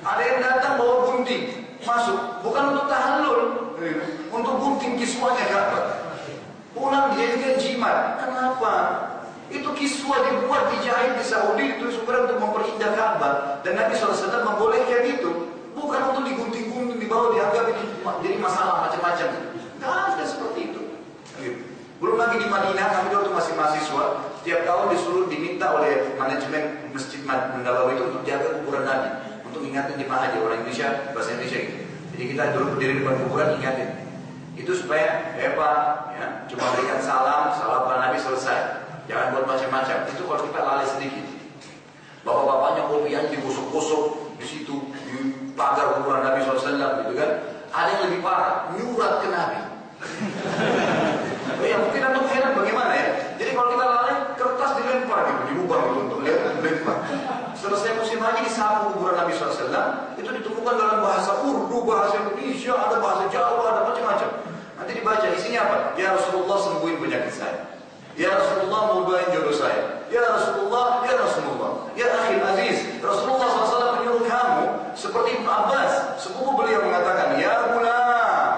Ada yang datang bawa gunting, masuk. Bukan untuk tahallul, untuk gunting kiswanya Ka'bah. Pulang dia juga jimat. Kenapa? Itu kiswa dibuat, dijahit di Saudi itu supaya untuk memperindah Ka'bah. Dan Nabi SAW membolehkan itu. Bukan untuk digunting-gunting, dibawa, dianggap itu jadi masalah macam-macam. Tidak ada seperti itu. Belum lagi di Madinah, kami waktu masih mahasiswa, tiap tahun disuruh diminta oleh manajemen Masjid Nabawi itu untuk jaga kuburan Nabi, untuk ingatin jemaah haji orang Indonesia, bahasa Indonesia gitu. Jadi kita dulu berdiri depan kuburan ingatin. Itu supaya, ya Pak, ya, cuma berikan salam, salam pada Nabi selesai. Jangan buat macam-macam. Itu kalau kita lalai sedikit. Bapak-bapaknya kopian digosok-gosok di situ, di pagar kuburan Nabi SAW gitu kan. Ada yang lebih parah, nyurat ke Nabi. ya mungkin antum heran bagaimana ya. Jadi kalau kita lalai, kertas dilempar gitu, dirubah gitu untuk lihat dilempar. Selesai musim haji disapu kuburan Nabi SAW, itu ditemukan dalam bahasa Urdu, bahasa Indonesia, ada bahasa Jawa, ada macam-macam. Nanti dibaca isinya apa? Ya Rasulullah sembuhin penyakit saya. Ya Rasulullah mau doain jodoh saya. Ya Rasulullah, ya Rasulullah. Ya akhir aziz, Rasulullah SAW menyuruh kamu seperti Ibn Abbas, sepupu beliau mengatakan, Ya gulam,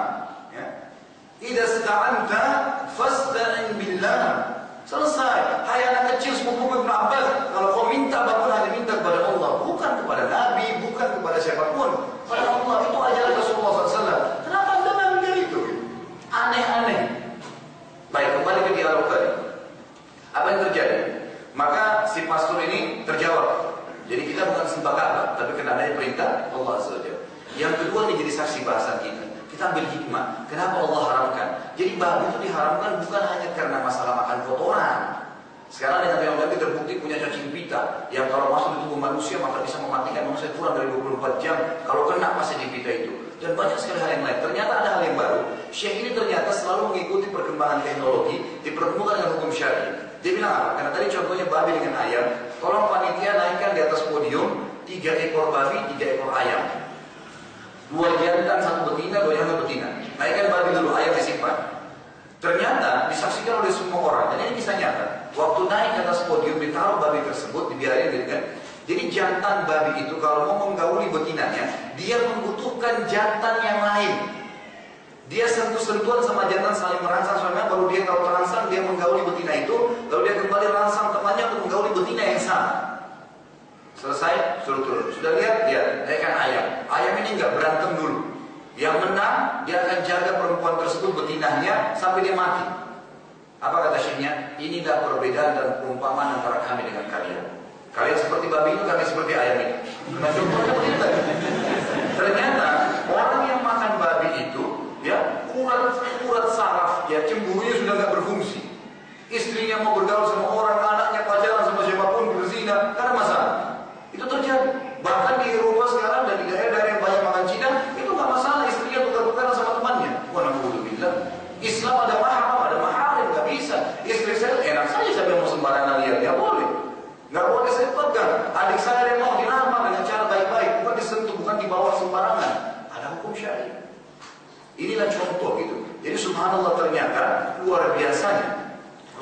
ya. Ida sta'anta fasta'in billah. Selesai. Hai anak kecil sepupu Ibn Abbas. Kalau kau minta bangun hanya minta kepada Allah. Bukan kepada Nabi, bukan kepada siapa pun. Pada Allah. Itu ajaran Rasulullah SAW. Kenapa anda mengambil itu? Aneh-aneh. Baik, kembali ke dialog tadi. Apa yang terjadi? Maka si pastor ini terjawab. Jadi kita bukan sembah Ka'bah, tapi kena adanya perintah Allah saja. Yang kedua ini jadi saksi bahasan kita. Kita ambil hikmah. Kenapa Allah haramkan? Jadi babi itu diharamkan bukan hanya karena masalah makan kotoran. Sekarang dengan yang Nabi terbukti punya cacing pita yang kalau masuk di tubuh manusia maka bisa mematikan manusia kurang dari 24 jam kalau kena pas cacing pita itu. Dan banyak sekali hal yang lain. Ternyata ada hal yang baru. Syekh ini ternyata selalu mengikuti perkembangan teknologi dipertemukan dengan hukum syari. Dia bilang apa? Karena tadi contohnya babi dengan ayam. Tolong panitia naikkan di atas podium tiga ekor babi, tiga ekor ayam. Dua jantan, satu betina, dua jantan betina. Naikkan babi dulu, ayam disimpan. Ternyata disaksikan oleh semua orang, dan ini bisa nyata. Waktu naik ke atas podium, ditaruh babi tersebut, dibiarin gitu kan. Jadi jantan babi itu kalau mau menggauli betinanya, dia membutuhkan jantan yang lain. Dia sentuh-sentuhan sama jantan saling merangsang soalnya baru dia kalau terangsang dia menggauli betina itu, dia kembali rangsang temannya untuk menggauli betina yang sama. Selesai, suruh turun. Sudah lihat? Lihat, naikkan ayam. Ayam ini nggak berantem dulu. Yang menang, dia akan jaga perempuan tersebut betinanya sampai dia mati. Apa kata syekhnya? Inilah perbedaan dan perumpamaan antara kami dengan kalian. Kalian seperti babi itu, kami seperti ayam ini. Ternyata orang yang makan babi itu, ya kurat kurat saraf, ya cemburunya sudah. Istrinya mau bergaul sama orang, anaknya pacaran sama siapa pun berzina, karena masalah. Itu terjadi. Bahkan di Eropa sekarang dan di daerah-daerah yang banyak makan Cina, itu nggak masalah istrinya tukar-tukaran sama temannya. Wah, bilang. Islam ada mahram, ada mahram, nggak bisa. Istri saya enak saja sampai mau sembarangan lihat, ya boleh. Nggak boleh saya pegang. Adik saya yang mau dilamar dengan cara baik-baik, bukan disentuh, bukan dibawa sembarangan. Ada hukum syari. Inilah contoh gitu. Jadi subhanallah ternyata luar biasanya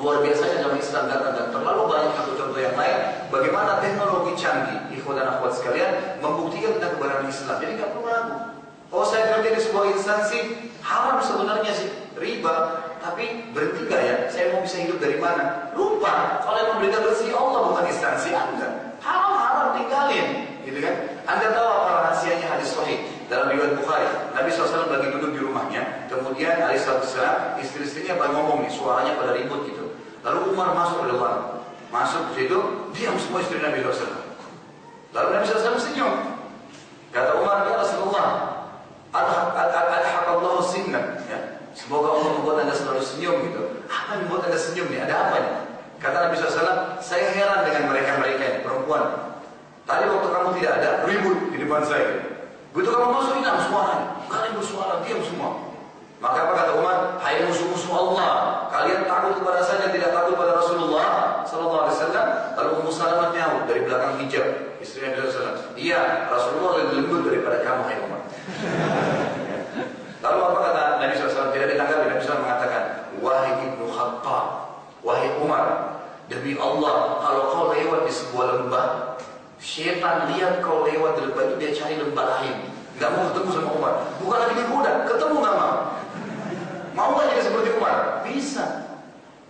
luar biasanya dalam Islam dan terlalu banyak satu contoh yang lain. Bagaimana teknologi canggih ikhwan dan akhwat sekalian membuktikan tentang kebenaran Islam. Jadi nggak perlu ragu. Oh saya kerja di sebuah instansi haram sebenarnya sih. Riba. Tapi berhenti gak ya? Saya mau bisa hidup dari mana? Lupa. Kalau yang memberikan rezeki Allah bukan instansi anda. Haram haram tinggalin. Gitu kan? Anda tahu apa rahasianya hadis sahih? Dalam riwayat Bukhari, Nabi SAW lagi duduk di rumahnya, kemudian SAW, istri-istrinya pada ngomong nih, suaranya pada ribut gitu. Lalu Umar masuk ke depan, masuk ke situ, diam semua istri Nabi SAW. Lalu Nabi SAW senyum. Kata Umar, ya Rasulullah, Alhamdulillah sinna. Ya. Semoga Allah membuat anda selalu senyum gitu. Apa yang membuat anda senyum nih? Ada apa nih? Kata Nabi SAW, saya heran dengan mereka-mereka ini, perempuan. Tadi waktu kamu tidak ada, ribut di depan saya. Begitu kamu masuk, hilang suaranya. Kalian bersuara, diam semua. Maka apa kata Umar? Hai musuh-musuh Allah, kalian takut kepada saya tidak takut pada Rasulullah Sallallahu Alaihi Wasallam. Lalu Ummu Salamah nyaut dari belakang hijab, istrinya Nabi Sallallahu Iya, Rasulullah lebih lembut daripada kamu, hai Umar. Lalu apa kata Nabi SAW? Tidak ditanggapi. Nabi SAW mengatakan, Wahai Ibnu Khattab, Wahai Umar, demi Allah, kalau kau lewat di sebuah lembah, Syaitan lihat kau lewat di lembah itu, dia cari lembah lain. Nggak mau ketemu sama Umar. Bukan lagi digoda, ketemu nggak mau. Mau nggak jadi seperti Umar? Bisa.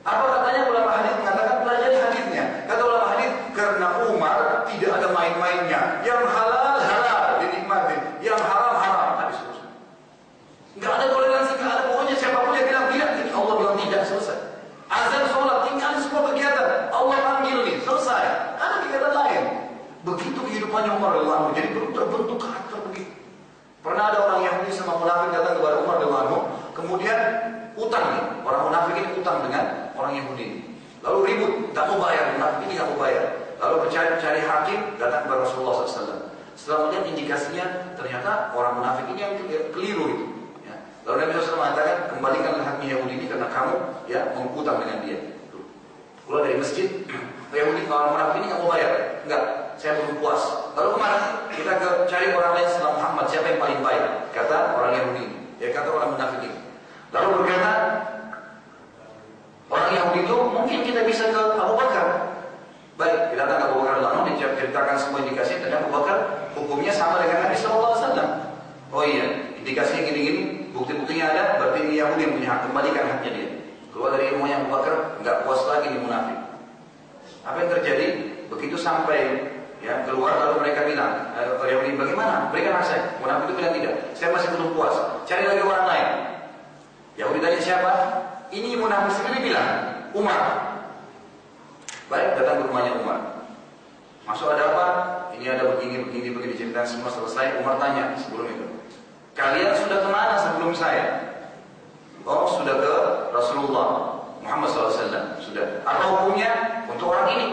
Apa katanya ulama hadis mengatakan pelajari hadisnya. Kata ulama hadis karena Umar tidak ada main-mainnya. Yang halal halal dinikmati, yang haram haram. Habis selesai. Nggak ada toleransi, nggak ada pokoknya siapa pun yang bilang tidak, ini Allah bilang tidak selesai. Azan sholat, tinggal semua kegiatan. Allah panggil nih, selesai. Ada kegiatan lain. Begitu kehidupannya Umar radhiyallahu jadi terbentuk karakter begitu. Pernah ada orang Yahudi sama munafik datang kepada Umar radhiyallahu kemudian utang nih. Orang ini utang dengan orang Yahudi ini. Lalu ribut, tak mau bayar, munafik ini tak mau bayar. Lalu mencari-cari hakim, datang kepada Rasulullah SAW. Setelah melihat indikasinya, ternyata orang munafik ini yang keliru itu. Ya. Lalu Nabi SAW mengatakan, kembalikan haknya Yahudi ini karena kamu ya mengutang dengan dia. Keluar dari masjid, Yahudi orang munafik ini nggak mau bayar. Enggak, saya belum puas. Lalu ke mana? Kita ke cari orang lain setelah Muhammad, siapa yang paling baik? Kata orang Yahudi. Ya kata orang munafik ini. Lalu berkata, orang Yahudi itu mungkin kita bisa ke Abu Bakar. Baik, kita datang ke Abu Bakar lalu diceritakan semua indikasi tentang Abu Bakar hukumnya sama dengan Nabi Shallallahu Alaihi. Oh iya, indikasinya gini-gini, bukti-buktinya ada, berarti ini Yahudi yang punya hak, kembalikan haknya dia. Keluar dari ilmunya Abu Bakar, nggak puas lagi di munafik. Apa yang terjadi? Begitu sampai Ya, keluar lalu mereka bilang, eh, Yahudi bagaimana? Berikan saya. Munafik itu bilang tidak. Saya masih belum puas. Cari lagi orang lain. Yahudi tanya siapa? Ini munafik sendiri bilang, Umar. Baik, datang ke rumahnya Umar. Masuk ada apa? Ini ada begini, begini, begini cerita semua selesai. Umar tanya sebelum itu. Kalian sudah ke mana sebelum saya? Oh, sudah ke Rasulullah Muhammad SAW. Sudah. Apa hukumnya untuk orang ini?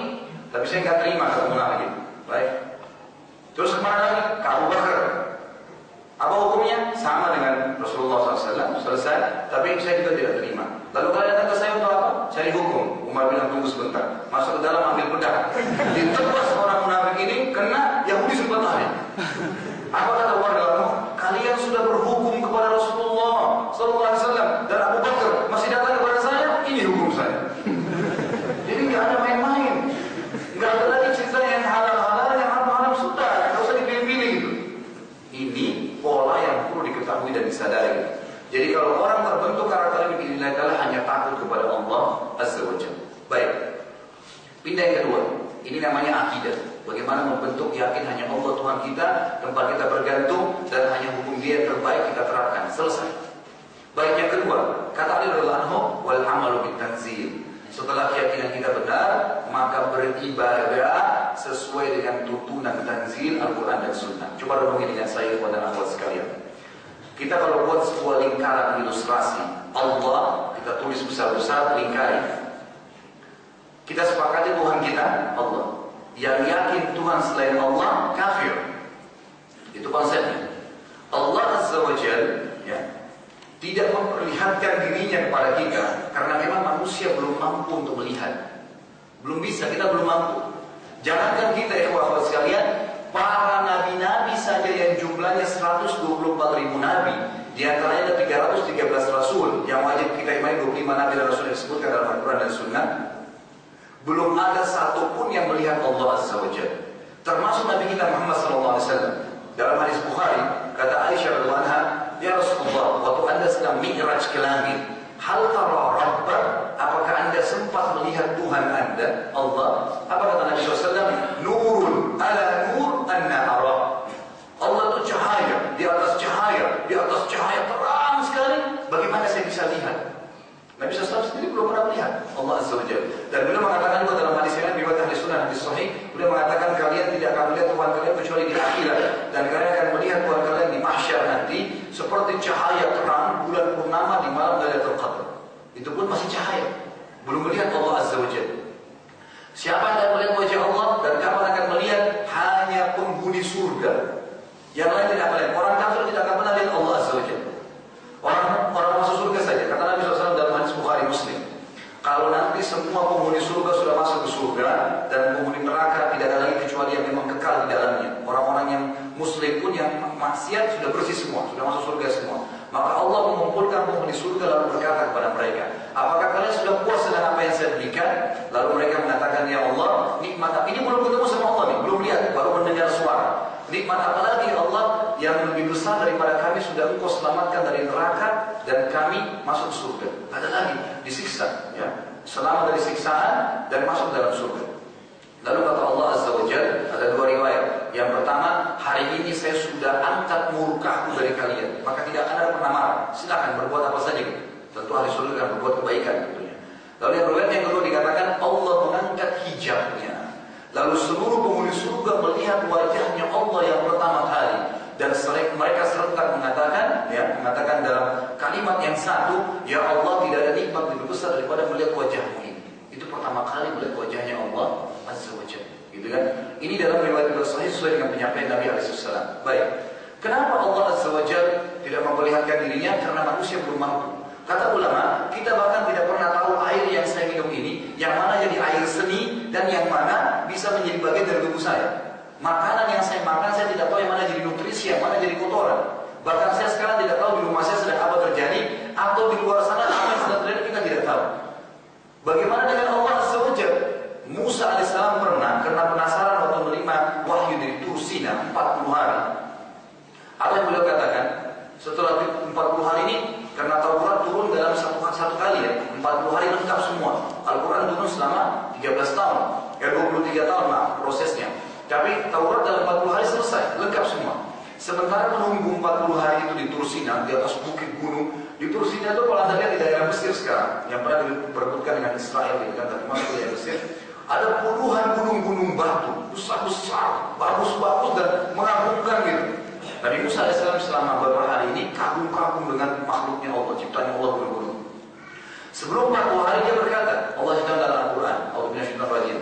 Tapi saya nggak terima ketemu lagi. Baik. Terus ke mana lagi? Ke Abu Bakar. Apa hukumnya? Sama dengan Rasulullah SAW. Selesai. Tapi saya juga tidak terima. Lalu kalian datang ke saya untuk apa? Cari hukum. Umar bilang tunggu sebentar. Masuk ke dalam ambil pedang. Ditebas orang munafik ini kena Yahudi sempat lari. Apa kata Umar dalam Kalian sudah berhukum kepada Rasulullah SAW dan Abu Bakar masih datang kepada saya. Ini hukum saya. Jadi nggak ada main-main. Nggak ada lagi cerita yang halal-halal, yang haram-haram sudah. Nggak usah dipilih-pilih gitu. Ini pola yang perlu diketahui dan disadari. Jadi kalau orang terbentuk karakter ini bila taala hanya takut kepada Allah Azza wa Jalla. Baik. Pindah yang kedua. Ini namanya akidah. Bagaimana membentuk yakin hanya Allah Tuhan kita, tempat kita bergantung dan hanya hukum Dia yang terbaik kita terapkan. Selesai. Baik yang kedua, kata Ali radhiyallahu wal amalu bitanzil. Setelah keyakinan kita benar, maka beribadah sesuai dengan tuntunan tanzil Al-Quran dan Sunnah. Coba renungi dengan saya kepada akhwat sekalian. Kita kalau buat sebuah lingkaran ilustrasi, Allah kita tulis besar-besar lingkari. Kita sepakati Tuhan kita Allah. Yang yakin Tuhan selain Allah kafir. Itu konsepnya. Allah Azza wa Jal, ya, tidak memperlihatkan dirinya kepada kita karena memang manusia belum mampu untuk melihat. Belum bisa, kita belum mampu. Jangankan kita ya wahai sekalian, para nabi-nabi saja yang jumlahnya 124 ribu nabi, di antaranya ada 313 rasul yang wajib kita imani 25 nabi dan rasul yang disebutkan dalam Al-Quran dan Sunnah. Belum ada satupun yang melihat Allah Azza wa. Termasuk Nabi kita Muhammad SAW. Dalam hadis Bukhari, kata Aisyah radhiyallahu anha, "Ya Rasulullah, waktu Anda sedang mi'raj ke langit, hal tara rabbak? Apakah Anda sempat melihat Tuhan Anda, Allah?" Apa kata Nabi SAW? "Nurun ala nur anna ara." Allah itu cahaya, di atas cahaya, di atas cahaya terang sekali. Bagaimana saya bisa lihat? Nabi SAW sendiri belum pernah melihat Allah Azza wa. Dan beliau mengatakan juga dalam hadis yang riwayat hadis sunnah hadis sahih, beliau mengatakan kalian tidak akan melihat Tuhan kalian kecuali di akhirat dan kalian akan melihat Tuhan kalian seperti cahaya terang bulan purnama di malam Lailatul Qadar. Itu pun masih cahaya. Belum melihat Allah Azza wa Jalla. Siapa yang akan melihat wajah Allah dan kapan akan melihat hanya penghuni surga. Yang lain tidak melihat. Orang kafir tidak akan pernah lihat Allah Azza wa Jalla. Orang orang masuk surga saja. Kata Nabi SAW dalam hadis Bukhari Muslim. Kalau nanti semua penghuni surga sudah masuk ke surga dan penghuni neraka tidak ada lagi kecuali yang memang kekal di dalamnya. Orang-orang yang muslim pun yang maksiat sudah bersih semua, sudah masuk surga semua. Maka Allah penghuni surga lalu berkata kepada mereka, apakah kalian sudah puas dengan apa yang saya berikan? Lalu mereka mengatakan, ya Allah, nikmat ini belum ketemu sama Allah nih, belum lihat, baru mendengar suara. Nikmat apa lagi Allah yang lebih besar daripada kami sudah engkau selamatkan dari neraka dan kami masuk surga. Ada lagi disiksa, ya. Selamat dari siksaan dan masuk dalam surga. Lalu kata Allah Azza wa ada dua riwayat. Yang pertama, hari ini saya sudah angkat murkaku dari kalian. Maka tidak akan ada pernah marah. Silakan berbuat apa saja. Tentu hari surga akan berbuat kebaikan tentunya. Lalu yang riwayat yang kedua dikatakan Allah mengangkat hijabnya. Lalu seluruh penghuni surga melihat wajahnya Allah yang pertama kali dan mereka serentak mengatakan ya mengatakan dalam kalimat yang satu ya Allah tidak ada nikmat lebih besar daripada melihat wajahmu ini itu pertama kali melihat wajahnya Allah gitu kan ini dalam riwayat sahih sesuai dengan penyampaian Nabi Alaihissalam baik kenapa Allah azza wajalla tidak memperlihatkan dirinya karena manusia belum mampu Kata ulama, kita bahkan tidak pernah tahu air yang saya minum ini, yang mana jadi air seni dan yang mana bisa menjadi bagian dari tubuh saya. Makanan yang saya makan saya tidak tahu yang mana jadi nutrisi, yang mana jadi kotoran. Bahkan saya sekarang tidak tahu di rumah saya sedang apa terjadi atau di luar sana apa yang sedang terjadi kita tidak tahu. Bagaimana dengan Allah Musa alaihissalam pernah karena penasaran waktu menerima wahyu dari Tursina 40 hari. Apa yang beliau katakan? Setelah 40 hari ini karena Taurat turun dalam satu, satu kali ya, 40 hari lengkap semua. Al-Quran turun selama 13 tahun, ya 23 tahun lah prosesnya. Tapi Taurat dalam 40 hari selesai, lengkap semua. Sementara menunggu 40 hari itu di Tursina, di atas bukit gunung, di Tursina itu kalau anda lihat di daerah Mesir sekarang, yang pernah diperbutkan dengan Israel, gitu kan, tapi masuk di Mesir, ada puluhan gunung-gunung batu, besar-besar, bagus-bagus dan mengagumkan gitu. Nabi Musa AS selama beberapa hari ini kagum-kagum dengan makhluknya Allah, ciptanya Allah gunung-gunung. Sebelum 40 hari dia berkata, Allah sedang dalam Al-Quran, Allah bin Rajim.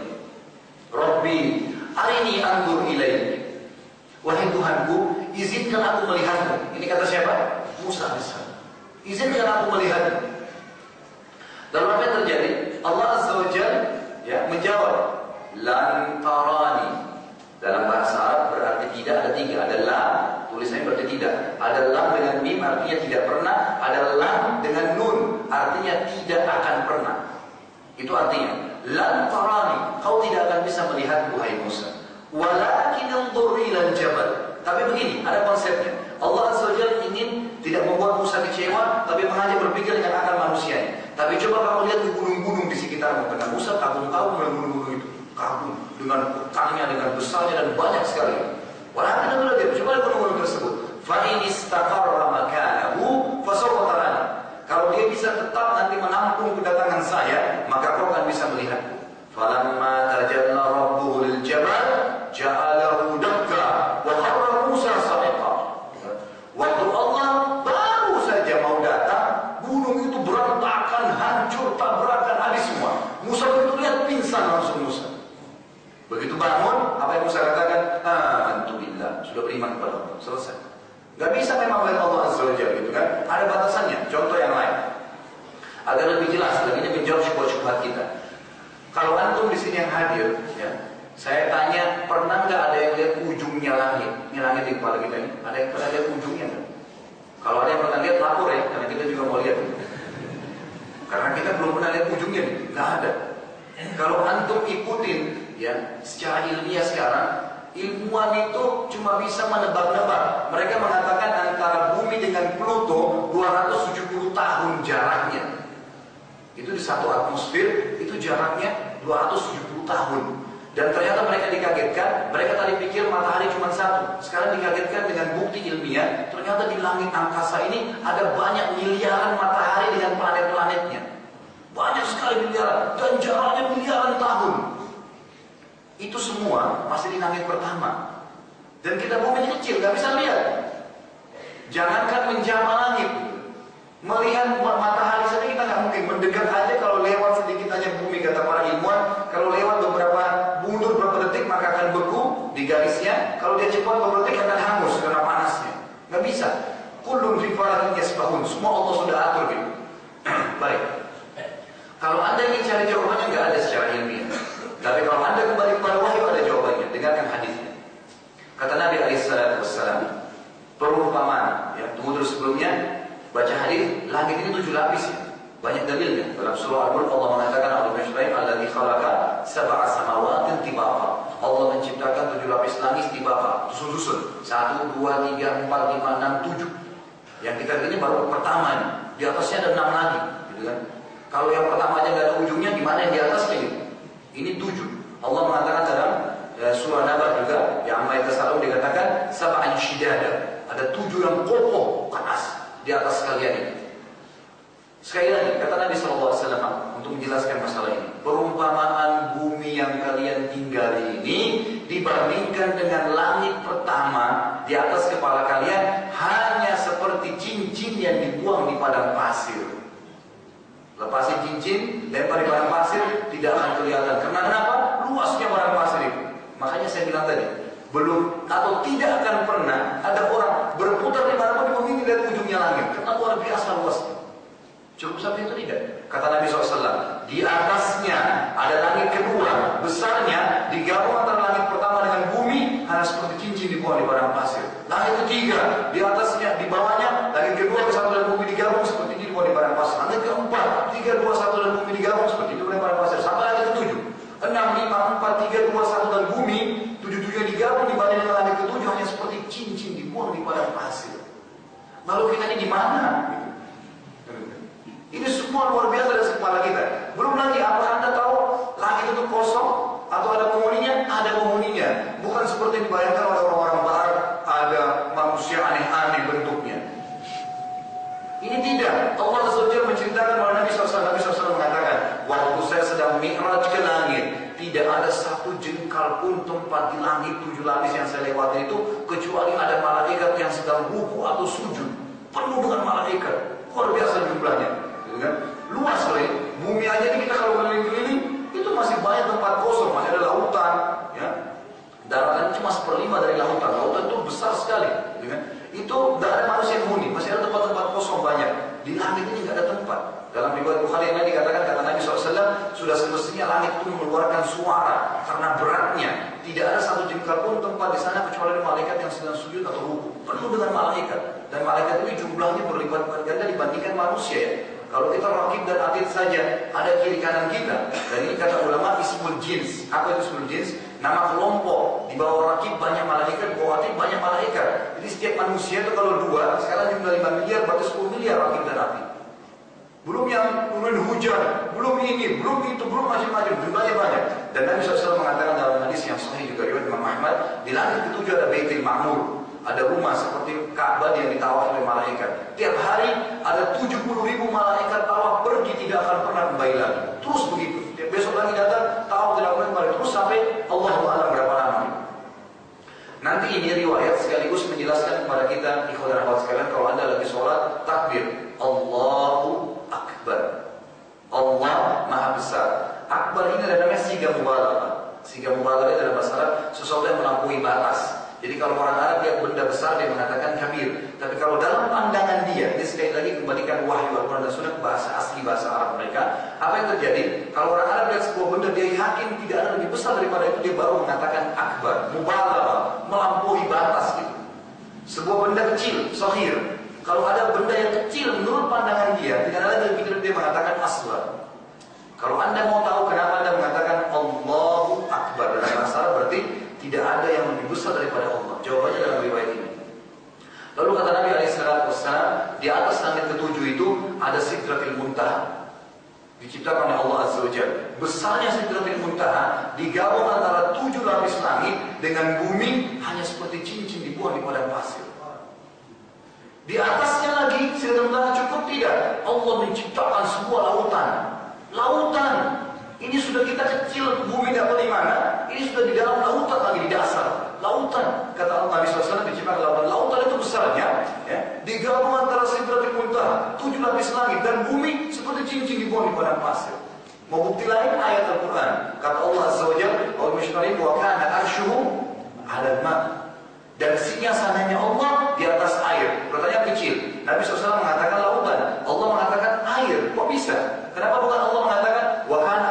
Rabbi, arini andur ilaih. Wahai Tuhanku, izinkan aku melihatmu. Ini kata siapa? Musa AS. Izinkan aku melihatmu. Lalu apa yang terjadi? Allah Azza wa menjawab, Lantarani. Dalam bahasa Arab berarti tidak ada tiga. Ada lam, tulisannya berarti tidak. Ada lam dengan mim artinya tidak pernah. Ada lam dengan nun artinya tidak akan pernah. Itu artinya lan tarani, kau tidak akan bisa melihat wahai Musa. Walakin ila jabal. Tapi begini, ada konsepnya. Allah Azza ingin tidak membuat Musa kecewa, tapi mengajak berpikir dengan akal manusia. Tapi coba kamu lihat di gunung-gunung di sekitarmu. Karena Musa kagum-kagum dengan gunung-gunung itu. Kagum dengan petangnya, dengan besarnya dan banyak sekali. Walakin anzur ila Coba lihat gunung-gunung tersebut. Fa in istaqarra makanahu fasawfa tarani. Kalau dia bisa tetap nanti menampung kedatangan saya, maka kau akan bisa melihatku. Falamma tajalla rabbuhu lil jabal ja'alahu dakka wa harra Musa sa'iqa. Waktu Allah baru saja mau datang, gunung itu berantakan, hancur, tabrakan habis semua. Musa begitu lihat pingsan langsung Musa. Begitu bangun, apa yang Musa katakan? Ah, billah, sudah beriman kepada Allah. Selesai. Melihat Allah Azza wa Jalla gitu kan. Ada batasannya. Contoh yang lain. Agar lebih jelas ini menjawab syubhat-syubhat kita. Kalau antum di sini yang hadir, ya, saya tanya pernah nggak ada yang lihat ujungnya langit? Ini langit di kepala kita ini. Ada yang pernah lihat ujungnya kan? Kalau ada yang pernah lihat lapor ya, karena kita juga mau lihat. Karena kita belum pernah lihat ujungnya, nggak ada. Kalau antum ikutin, ya, secara ilmiah sekarang, ilmuwan itu cuma bisa menebak-nebak. Mereka mengatakan antara bumi dengan Pluto 270 tahun jaraknya. Itu di satu atmosfer, itu jaraknya 270 tahun. Dan ternyata mereka dikagetkan, mereka tadi pikir matahari cuma satu. Sekarang dikagetkan dengan bukti ilmiah, ternyata di langit angkasa ini ada banyak miliaran matahari dengan planet-planetnya. Banyak sekali miliaran, dan jaraknya miliaran tahun. Itu semua masih di langit pertama. Dan kita bumi kecil, nggak bisa lihat. Jangankan menjama langit, melihat matahari saja kita nggak mungkin. Mendekat aja kalau lewat sedikit aja bumi kata para ilmuwan. Kalau lewat beberapa mundur beberapa detik maka akan beku di garisnya kalau dia cepat beberapa detik akan hangus karena panasnya. Nggak bisa. Kulun fi yasbahun. Semua Allah sudah atur gitu baik. Kalau anda ingin cari jawabannya nggak ada secara ilmiah. Tapi kalau anda kembali kepada wahyu ada jawabannya. Dengarkan hadisnya. Kata Nabi Alaihissalam, perumpamaan. Ya, tunggu dulu sebelumnya baca hadis. Langit ini tujuh lapis ya. Banyak dalilnya. Dalam surah Al-Mulk Allah mengatakan Allah Mishraim alladhi khalaqa sab'a samawatin tibaqa. Allah menciptakan tujuh lapis langit di bawah, susun-susun. Satu, dua, tiga, empat, lima, enam, tujuh. Yang kita ini baru pertama ini. Di atasnya ada enam lagi, gitu kan? Kalau yang pertama aja nggak ada ujungnya, gimana yang di atasnya ini? Ini tujuh. Allah mengatakan dalam surah Naba juga, yang ayat satu dikatakan sab'an shidada. Ada tujuh yang kokoh keras di atas kalian ini. Sekali lagi, kata Nabi SAW untuk menjelaskan masalah ini. Perumpamaan bumi yang kalian tinggal ini dibandingkan dengan langit pertama di atas kepala kalian hanya seperti cincin yang dibuang di padang pasir. Lepasin cincin, lempar di padang pasir, tidak akan kelihatan. Karena kenapa? Luasnya padang pasir itu. Makanya saya bilang tadi, belum atau tidak akan pernah ada orang berputar di mana pun di lihat ujungnya langit. Karena luar biasa luasnya. Cukup sampai itu tidak? Kata Nabi SAW, di atasnya ada langit kedua, besarnya digabung antara langit pertama dengan bumi, hanya seperti cincin dibuang di padang pasir. Langit ketiga, di atasnya, di bawahnya, langit kedua bersatu dan bumi digabung seperti ini dibuang di padang pasir. Langit keempat, tiga, dua, satu dan bumi digabung seperti ini di padang pasir. Sampai langit ketujuh, enam, lima, empat, tiga, dua, satu dan bumi, tujuh tujuh digabung dibanding dengan langit ketujuh hanya seperti cincin dibuang di padang pasir. Lalu kita ini di mana? Ini semua luar biasa dari kepala kita. Belum lagi apa Anda tahu langit itu kosong atau ada penghuninya? Ada penghuninya. Bukan seperti dibayangkan oleh orang-orang barat ada manusia aneh-aneh bentuknya. Ini tidak. Allah SWT menceritakan kepada Nabi SAW. Nabi SAW mengatakan, waktu saya sedang mi'raj ke langit, tidak ada satu jengkal pun tempat di langit tujuh lapis yang saya lewati itu, kecuali ada malaikat yang sedang ruku atau sujud. Penuh dengan malaikat. Luar biasa jumlahnya gitu kan? Luas kali. Bumi aja ini kita kalau keliling-keliling itu masih banyak tempat kosong, masih ada lautan, ya. Daratan cuma seperlima dari lautan. Lautan itu besar sekali, gitu kan? Itu tidak ada manusia yang huni, masih ada tempat-tempat kosong banyak. Di langit ini tidak ada tempat. Dalam riwayat Bukhari yang dikatakan kata Nabi SAW sudah semestinya langit itu mengeluarkan suara karena beratnya. Tidak ada satu jengkal pun tempat di sana kecuali malaikat yang sedang sujud atau ruku. Penuh dengan malaikat dan malaikat ini jumlahnya berlipat ganda dibandingkan manusia ya. Kalau kita rakib dan atid saja, ada kiri kanan kita. Dan ini kata ulama ismul jins. Apa itu ismul jins? Nama kelompok. Di bawah rakib banyak malaikat, di bawah atid banyak malaikat. Jadi setiap manusia itu kalau dua, sekarang jumlah 5 miliar, berarti 10 miliar rakib dan atid. Belum yang turun hujan, belum ini, belum itu, belum macam-macam, jumlahnya banyak. Dan Nabi SAW mengatakan dalam hadis yang sahih juga riwayat Imam Ahmad, di langit ketujuh ada Baitul Ma'mur, ada rumah seperti Ka'bah yang ditawaf oleh malaikat. Tiap hari ada 70 ribu malaikat tawaf pergi tidak akan pernah kembali lagi. Terus begitu. Besok lagi datang tawaf tidak pernah kembali. Terus sampai Allah Alam berapa lama. Nanti ini riwayat sekaligus menjelaskan kepada kita ikhwan akhwat sekalian kalau anda lagi sholat takbir Allahu Akbar. Allah Maha Besar. Akbar ini adalah siga mubalaghah. Siga mubalaghah dalam bahasa Arab sesuatu yang melampaui batas. Jadi kalau orang Arab lihat benda besar dia mengatakan kabir. Tapi kalau dalam pandangan dia, ini sekali lagi kembalikan wahyu Al-Quran dan Sunnah bahasa asli bahasa Arab mereka. Apa yang terjadi? Kalau orang Arab lihat sebuah benda dia yakin tidak ada lebih besar daripada itu dia baru mengatakan akbar, mubalagh, melampaui batas gitu. Sebuah benda kecil, sohir. Kalau ada benda yang kecil menurut pandangan dia, tidak ada lebih dia mengatakan aswar. Kalau anda mau tahu kenapa anda mengatakan Allahu Akbar dalam bahasa Arab berarti tidak ada yang lebih besar daripada Allah. Jawabannya dalam riwayat ini. Lalu kata Nabi Alaihissalam, di atas langit ketujuh itu ada sidratil muntaha. Diciptakan oleh Allah Azza wa Besarnya sidratil muntaha digabung antara tujuh lapis langit dengan bumi hanya seperti cincin dibuang di padang pasir. Di atasnya lagi sidratil muntaha cukup tidak. Allah menciptakan sebuah lautan. Lautan ini sudah kita kecil, bumi dapat di mana? Sudah di dalam lautan lagi di dasar. Lautan, kata Allah Nabi SAW diciptakan lautan. Lautan itu besarnya, ya, digabung antara sidratul muntaha, tujuh lapis langit dan bumi seperti cincin di padang pasir. Mau bukti lain ayat Al-Quran. Kata Allah Azza wa Jalla, Allah Mishmarim, wa kana arshuhu ala ma. Dan sananya Allah di atas air. Pertanyaan kecil. Nabi SAW mengatakan lautan. Allah mengatakan air. Kok bisa? Kenapa bukan Allah mengatakan wa kana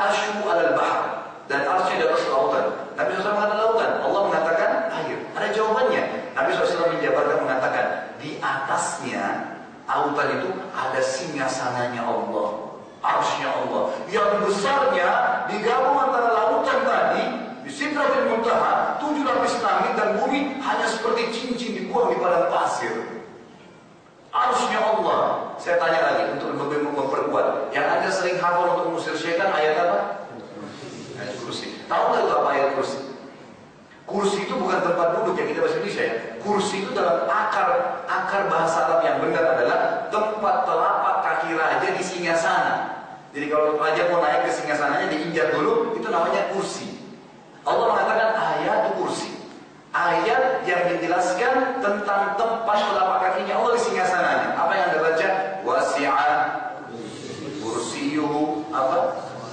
dan arsy di atas lautan. Nabi SAW mengatakan lautan, Allah mengatakan air. Ada jawabannya. Nabi SAW menjabarkan mengatakan di atasnya itu ada singgasananya Allah, arsy Allah. Yang besarnya digabung antara lautan tadi Di Sidratul Muntaha, tujuh lapis langit dan bumi hanya seperti cincin dibuang di padang pasir. Arusnya Allah. Saya tanya lagi untuk lebih memperkuat. Yang anda sering hafal untuk mengusir syaitan ayat apa? Ayat kursi. Tahu nggak itu apa ayat kursi? Kursi itu bukan tempat duduk yang kita bahasa Indonesia ya. Kursi itu dalam akar akar bahasa Arab yang benar adalah tempat telapak kaki raja di singgasana. Jadi kalau raja mau naik ke singgasananya diinjak dulu, itu namanya kursi. Allah mengatakan ayat kursi. Ayat yang menjelaskan tentang tempat telapak kakinya Allah di singgasananya. Apa yang Anda baca? Wasi'a kursiyuhu apa?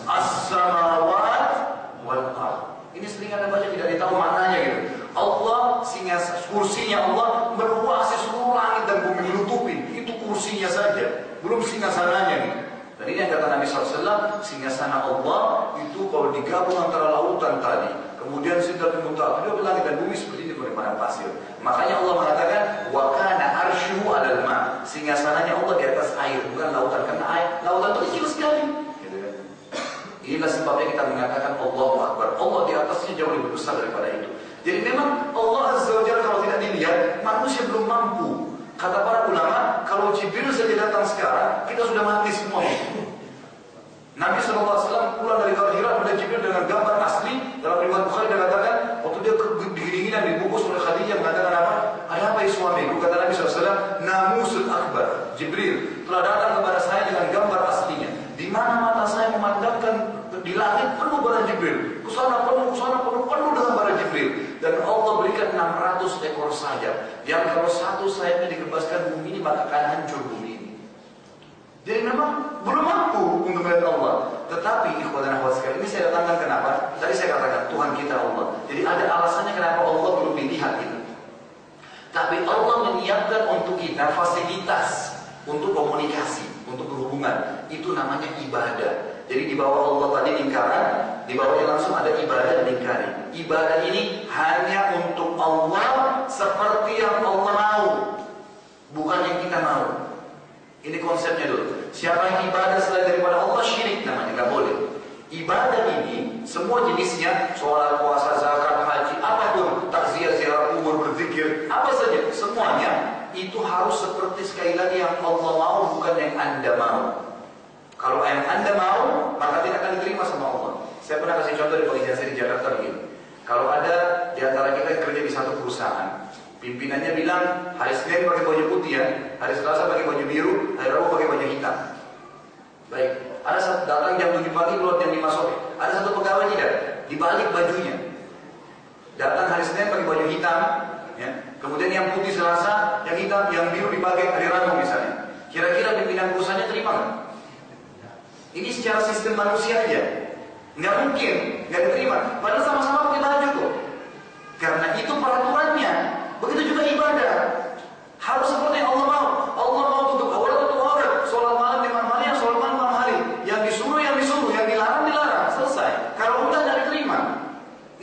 As-samawat wal Anda baca tidak ditahu maknanya gitu. Allah singa kursinya Allah meluasi seluruh langit dan bumi menutupi. Itu kursinya saja, belum singgasananya gitu. Dan ini yang kata Nabi SAW, sana Allah itu kalau digabung antara lautan tadi, kemudian sidratul muntaha, beliau langit dan bumi seperti ini pada pasir. Makanya Allah mengatakan, wa kana arsyu alal ma. sananya Allah di atas air, bukan lautan. Karena air, lautan itu kecil sekali. Inilah sebabnya kita mengatakan Allah Akbar. Allah di atasnya jauh lebih besar daripada itu. Jadi memang Allah Azza wa kalau tidak dilihat, manusia belum mampu Kata para ulama, kalau Jibril saja datang sekarang, kita sudah mati semua. Nabi SAW pulang dari Hira melihat Jibril dengan gambar asli dalam riwayat Bukhari dia katakan waktu dia kedinginan dibungkus oleh Khadijah mengatakan apa? Ada apa ya suamiku? Kata Nabi SAW, Namusul Akbar. Jibril telah datang kepada saya dengan gambar aslinya. Di mana mata saya memandangkan di langit penuh bara Jibril. Kusana penuh, kusana penuh, penuh dengan bara Jibril. Dan Allah berikan 600 ekor saja. Yang kalau satu sayapnya dikembaskan bumi ini maka akan hancur bumi ini. Jadi memang belum mampu untuk melihat Allah. Tetapi ikhwan dan akhwat sekali ini saya datangkan kenapa? Tadi saya katakan Tuhan kita Allah. Jadi ada alasannya kenapa Allah belum dilihat itu. Tapi Allah menyiapkan untuk kita fasilitas untuk komunikasi, untuk berhubungan. Itu namanya ibadah. Jadi di bawah Allah tadi lingkaran, di bawahnya langsung ada ibadah dan lingkari. Ibadah ini hanya untuk Allah seperti yang Allah mau, bukan yang kita mau. Ini konsepnya dulu. Siapa yang ibadah selain daripada Allah syirik namanya, nggak boleh. Ibadah ini semua jenisnya sholat, puasa, zakat, haji, apa pun, takziah, ziarah kubur, berzikir, apa saja, semuanya itu harus seperti sekali lagi yang Allah mau bukan yang anda mau. Kalau yang Anda mau, maka tidak akan diterima sama Allah. Saya pernah kasih contoh di pengajian saya di Jakarta begini. Kalau ada di antara kita yang kerja di satu perusahaan, pimpinannya bilang hari Senin pakai baju putih ya, hari Selasa pakai baju biru, hari Rabu pakai baju hitam. Baik, ada satu datang jam 7 pagi, keluar jam 5 sore. Ada satu pegawai tidak, dibalik bajunya. Datang hari Senin pakai baju hitam, ya. kemudian yang putih Selasa, yang hitam, yang biru dipakai hari Rabu misalnya. Kira-kira pimpinan perusahaannya terima nggak? Ini secara sistem manusia aja. Nggak mungkin, nggak diterima. Padahal sama-sama pakai baju kok. Karena itu peraturannya. Begitu juga ibadah. Harus seperti. Allah mau tutup awal tutup awal. Sholat malam di malam hari, yang sholat malam malam hari. Yang disuruh, yang disuruh. Yang dilarang, dilarang. Selesai. Kalau udah nggak diterima.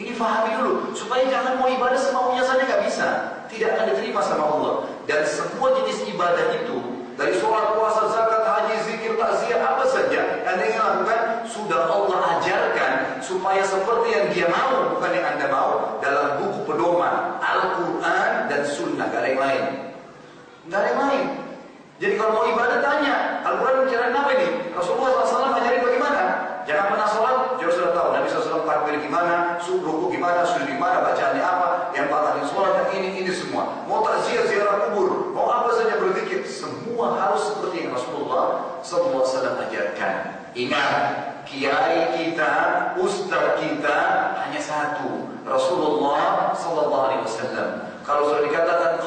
Ini fahami dulu. Supaya jangan mau ibadah semaunya saja nggak bisa. Tidak akan diterima sama Allah. Dan semua jenis ibadah itu. Dari sholat, puasa, zakat, haji, zikir, takziah, apa saja anda ingin lakukan sudah Allah ajarkan supaya seperti yang dia mau bukan yang anda mau dalam buku pedoman Al-Quran dan Sunnah gak ada yang lain. Gak ada yang lain. Jadi kalau mau ibadah tanya Al-Quran bicara apa ini? Rasulullah SAW ngajarin bagaimana? Jangan pernah sholat jauh sudah tahu Nabi SAW takbir gimana suruh gimana sujud gimana bacaannya apa yang batalin sholat yang ini ini semua. Mau takziah ziarah kubur mau apa saja berzikir semua harus seperti yang Rasulullah SAW ajarkan. Ingat, kiai kita, ustaz kita hanya satu, Rasulullah wasallam. Kalau sudah dikatakan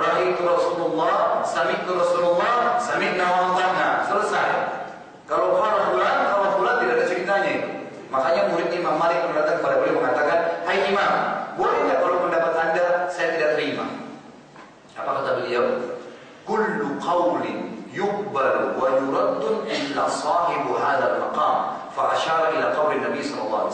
Raitu Rasulullah, Samitu Rasulullah, Samina wa tangga. Selesai. Kalau farah bulan, kalau bulan tidak ada ceritanya itu. Makanya murid Imam Malik berkata kepada beliau mengatakan, Hai Imam, boleh tidak kalau pendapat anda saya tidak terima? Apa kata beliau? Kullu qawlin yuqbal wa yuraddun illa sahibu hadal maqam. Fa'asyara ila qawli Nabi SAW.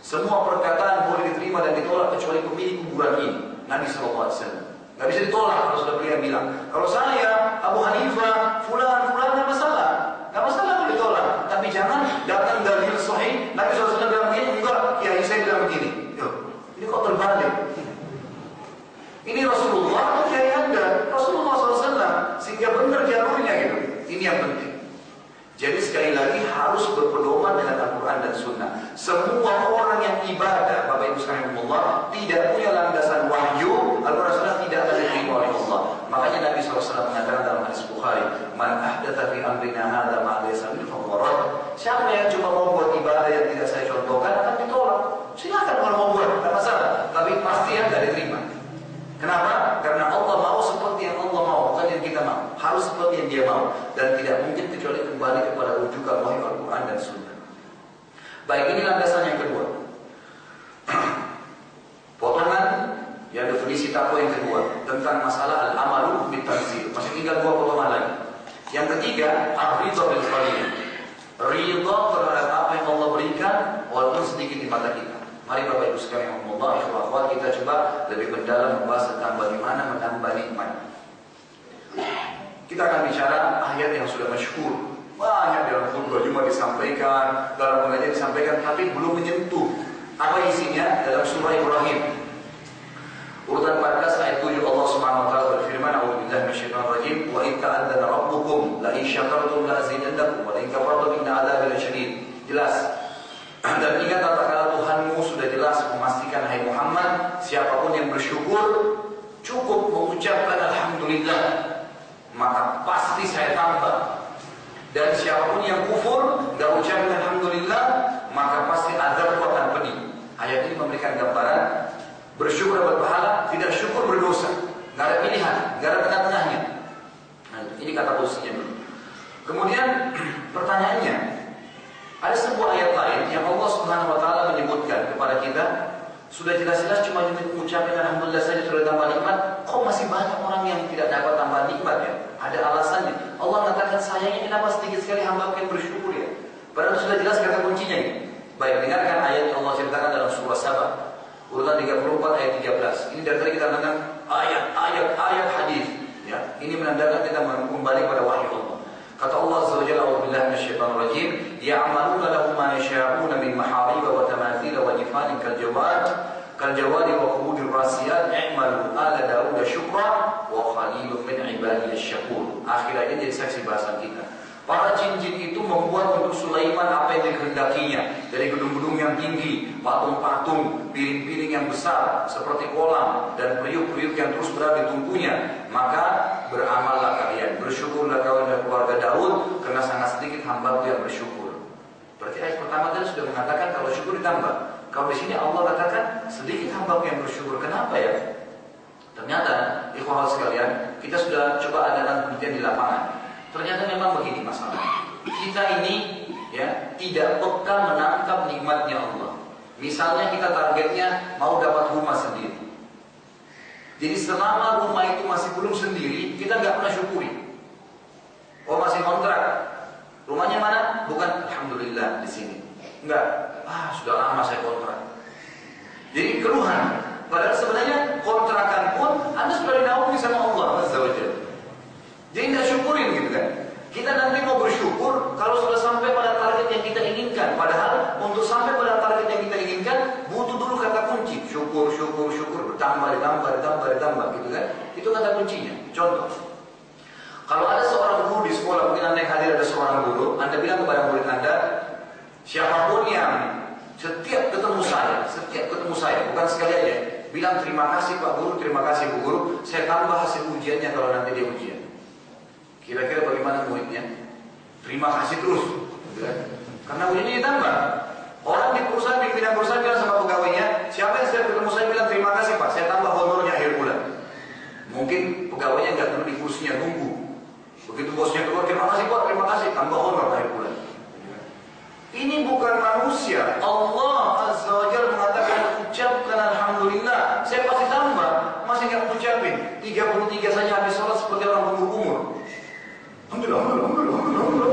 Semua perkataan boleh diterima dan ditolak kecuali pemilik kuburan ini. Nabi SAW. Gak bisa ditolak kalau sudah beliau bilang. Kalau saya, Abu Hanifah, fulan, fulan, gak masalah. Gak masalah kalau ditolak. Tapi jangan datang dalil sahih, Nabi SAW bilang begini, juga. Ya, saya bilang begini. Yo, ini kok terbalik? Ini Rasulullah, kiai Anda. Rasulullah SAW. Sehingga benar jalurnya gitu. Ini yang penting. Jadi sekali lagi harus berpedoman dengan Al-Quran dan Sunnah. Semua orang yang ibadah, Bapak Ibu sekalian Allah, tidak punya landasan wahyu, Al-Quran Sunnah tidak diterima oleh Allah. Makanya Nabi SAW mengatakan dalam hadis Bukhari, Man ahdatha fi amrina hadha ma'laysa min Siapa yang cuma mau buat ibadah yang tidak saya contohkan akan ditolak. Silakan kalau mau buat, tidak masalah. Tapi pasti yang tidak diterima. Kenapa? Karena Allah mau seperti yang Allah mau, bukan yang kita mau. Harus seperti yang Dia mau dan tidak mungkin kecuali kembali kepada rujukan wahyu Al-Quran dan Sunnah. Baik, ini landasan yang kedua. Yang takwa yang kedua tentang masalah al-amalu bitanzil. Masih tinggal dua potongan lagi. Yang ketiga, ar-ridha bil Ridha terhadap apa yang Allah berikan walaupun sedikit di mata kita. Mari Bapak Ibu sekalian Allah, ikhwah kita coba lebih mendalam membahas tentang bagaimana menambah nikmat. Kita akan bicara ayat yang sudah masyhur. Banyak dalam khutbah cuma disampaikan, dalam pengajian disampaikan, tapi belum menyentuh. Apa isinya? Dalam surah Ibrahim. Urutan 14 ayat 7 Allah Subhanahu wa taala berfirman, "A'udzu billahi minasyaitonir rajim, wa in ta'adzana rabbukum la in syakartum la azidannakum wa in kafartum inna 'adzabi lasyadid." Jelas. Dan ingat kata-kata Tuhanmu sudah jelas memastikan Hai Muhammad Siapa pun yang bersyukur Cukup mengucapkan Alhamdulillah Maka pasti saya tambah Dan siapa pun yang kufur Dan ucapkan Alhamdulillah Maka pasti azab akan pedih Ayat ini memberikan gambaran Bersyukur dapat pahala Syukur berdosa Gak ada pilihan Gak ada tengah-tengahnya nah, Ini kata posisinya dulu Kemudian pertanyaannya ada sebuah ayat lain yang Allah Subhanahu wa taala menyebutkan kepada kita sudah jelas-jelas cuma mengucapkan alhamdulillah saja sudah tambah nikmat, kok masih banyak orang yang tidak dapat tambah nikmat ya? Ada alasannya. Allah mengatakan sayangnya kenapa sedikit sekali hamba yang bersyukur ya? Padahal sudah jelas kata kuncinya ini. Baik, dengarkan ayat yang Allah ceritakan dalam surah Sabah urutan 34 ayat 13. Ini dari tadi kita mendengar ayat-ayat ayat hadis ya. Ini menandakan kita kembali pada wahyu Allah. Kata Allah Azza wa Jalla, "A'udzu billahi minasyaitonir rajim, ya'maluna lahum ma yasha'una min maharib wa tamathil wa jifanin kal jawad, kal jawad wa qubudir rasiyat, i'malu ala Daud syukra wa khalilun min ibadiy syakur." Akhir ini jadi saksi bahasan kita. Para jin-jin itu membuat untuk Sulaiman apa yang dikehendakinya dari gedung-gedung yang tinggi, patung-patung, piring-piring yang besar seperti kolam dan periuk-periuk yang terus berada di tungkunya. Maka beramallah kalian, bersyukurlah kalian dan keluarga Daud karena sangat sedikit hamba yang bersyukur. Berarti ayat pertama tadi sudah mengatakan kalau syukur ditambah. Kalau di sini Allah katakan sedikit hamba yang bersyukur. Kenapa ya? Ternyata, ikhwah sekalian, kita sudah coba adakan penelitian di lapangan. Ternyata memang begini masalah. Kita ini ya tidak peka menangkap nikmatnya Allah. Misalnya kita targetnya mau dapat rumah sendiri. Jadi selama rumah itu masih belum sendiri, kita nggak pernah syukuri. Oh masih kontrak. Rumahnya mana? Bukan Alhamdulillah di sini. Enggak. Ah sudah lama saya kontrak. Jadi keluhan. Padahal sebenarnya kontrakan pun Anda sudah dinaungi sama Allah Azza wa jadi nggak syukurin gitu kan. Kita nanti mau bersyukur kalau sudah sampai pada target yang kita inginkan. Padahal untuk sampai pada target yang kita inginkan butuh dulu kata kunci. Syukur, syukur, syukur. Bertambah, ditambah, ditambah, ditambah gitu kan. Itu kata kuncinya. Contoh. Kalau ada seorang guru di sekolah, mungkin Anda yang hadir ada seorang guru, Anda bilang kepada murid Anda, siapa pun yang setiap ketemu saya, setiap ketemu saya, bukan sekali aja, bilang terima kasih Pak Guru, terima kasih Bu Guru, saya tambah hasil ujiannya kalau nanti dia ujian. Kira-kira bagaimana muridnya? Terima kasih terus. Gitu kan? Karena ujiannya ditambah. Orang di perusahaan, di bidang perusahaan bilang sama pegawainya, siapa yang saya ketemu saya bilang terima kasih Pak, saya tambah honornya akhir bulan. Mungkin pegawainya nggak duduk di kursinya, tunggu. Begitu bosnya keluar, terima kasih Pak, terima kasih, tambah honor akhir bulan. Ini bukan manusia. Allah Azza wa Jalla mengatakan ucapkan Alhamdulillah. Saya pasti tambah. Masih nggak mengucapin. 33 saja habis sholat seperti orang berumur. Alhamdulillah, alhamdulillah, alhamdulillah.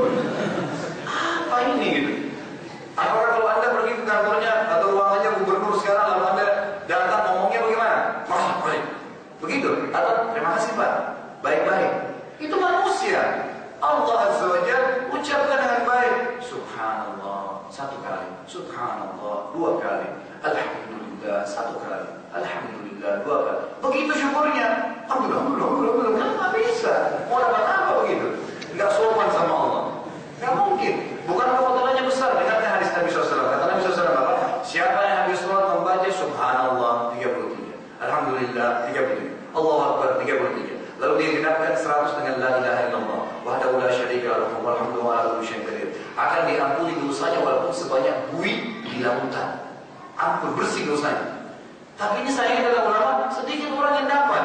Ini gitu? Apakah kalau anda pergi ke kantornya atau ruangannya gubernur sekarang lalu anda datang ngomongnya bagaimana? Baik, baik. Begitu? Atau terima kasih pak, baik-baik. Itu manusia. Allah Azza wa Jal ucapkan dengan baik. Subhanallah satu kali. Subhanallah dua kali. Alhamdulillah satu kali. Alhamdulillah, dua kali. Begitu syukurnya, Alhamdulillah, Alhamdulillah, Alhamdulillah. Nggak bisa. Mau dapat apa begitu? Nggak sopan sama Allah. Nggak mungkin. Bukan kebetulannya besar. Dengarkan hadis Nabi SAW. Kata Nabi SAW apa? Siapa yang habis sholat membaca Subhanallah 33. Alhamdulillah 33. Allah Akbar 33. Lalu dia genapkan 100 dengan la ilaha illallah. Wahdahu la syarika lahu walhamdu wa ala. Akan diampuni dosanya walaupun sebanyak buih di lautan. Ampun bersih dosanya. Tapi ini saya kata ulama, sedikit orang yang dapat.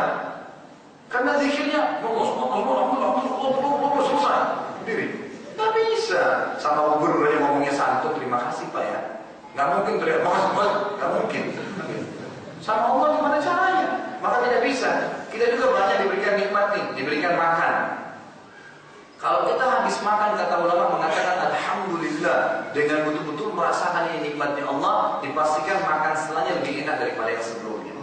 Karena zikirnya, Allah, Allah, Allah, Allah, Allah, Allah, Allah, susah. Diri. Tidak bisa. Sama gubernur aja ngomongnya santun, terima kasih Pak ya. Nggak mungkin teriak, mas, mas, nggak mungkin. Sama Allah gimana caranya? Maka tidak bisa. Kita juga banyak diberikan nikmat nih, diberikan makan. Kalau kita habis makan, kata ulama mengatakan Alhamdulillah dengan betul-betul merasakan ini nikmatnya Allah, dipastikan makan setelahnya lebih enak daripada yang sebelumnya.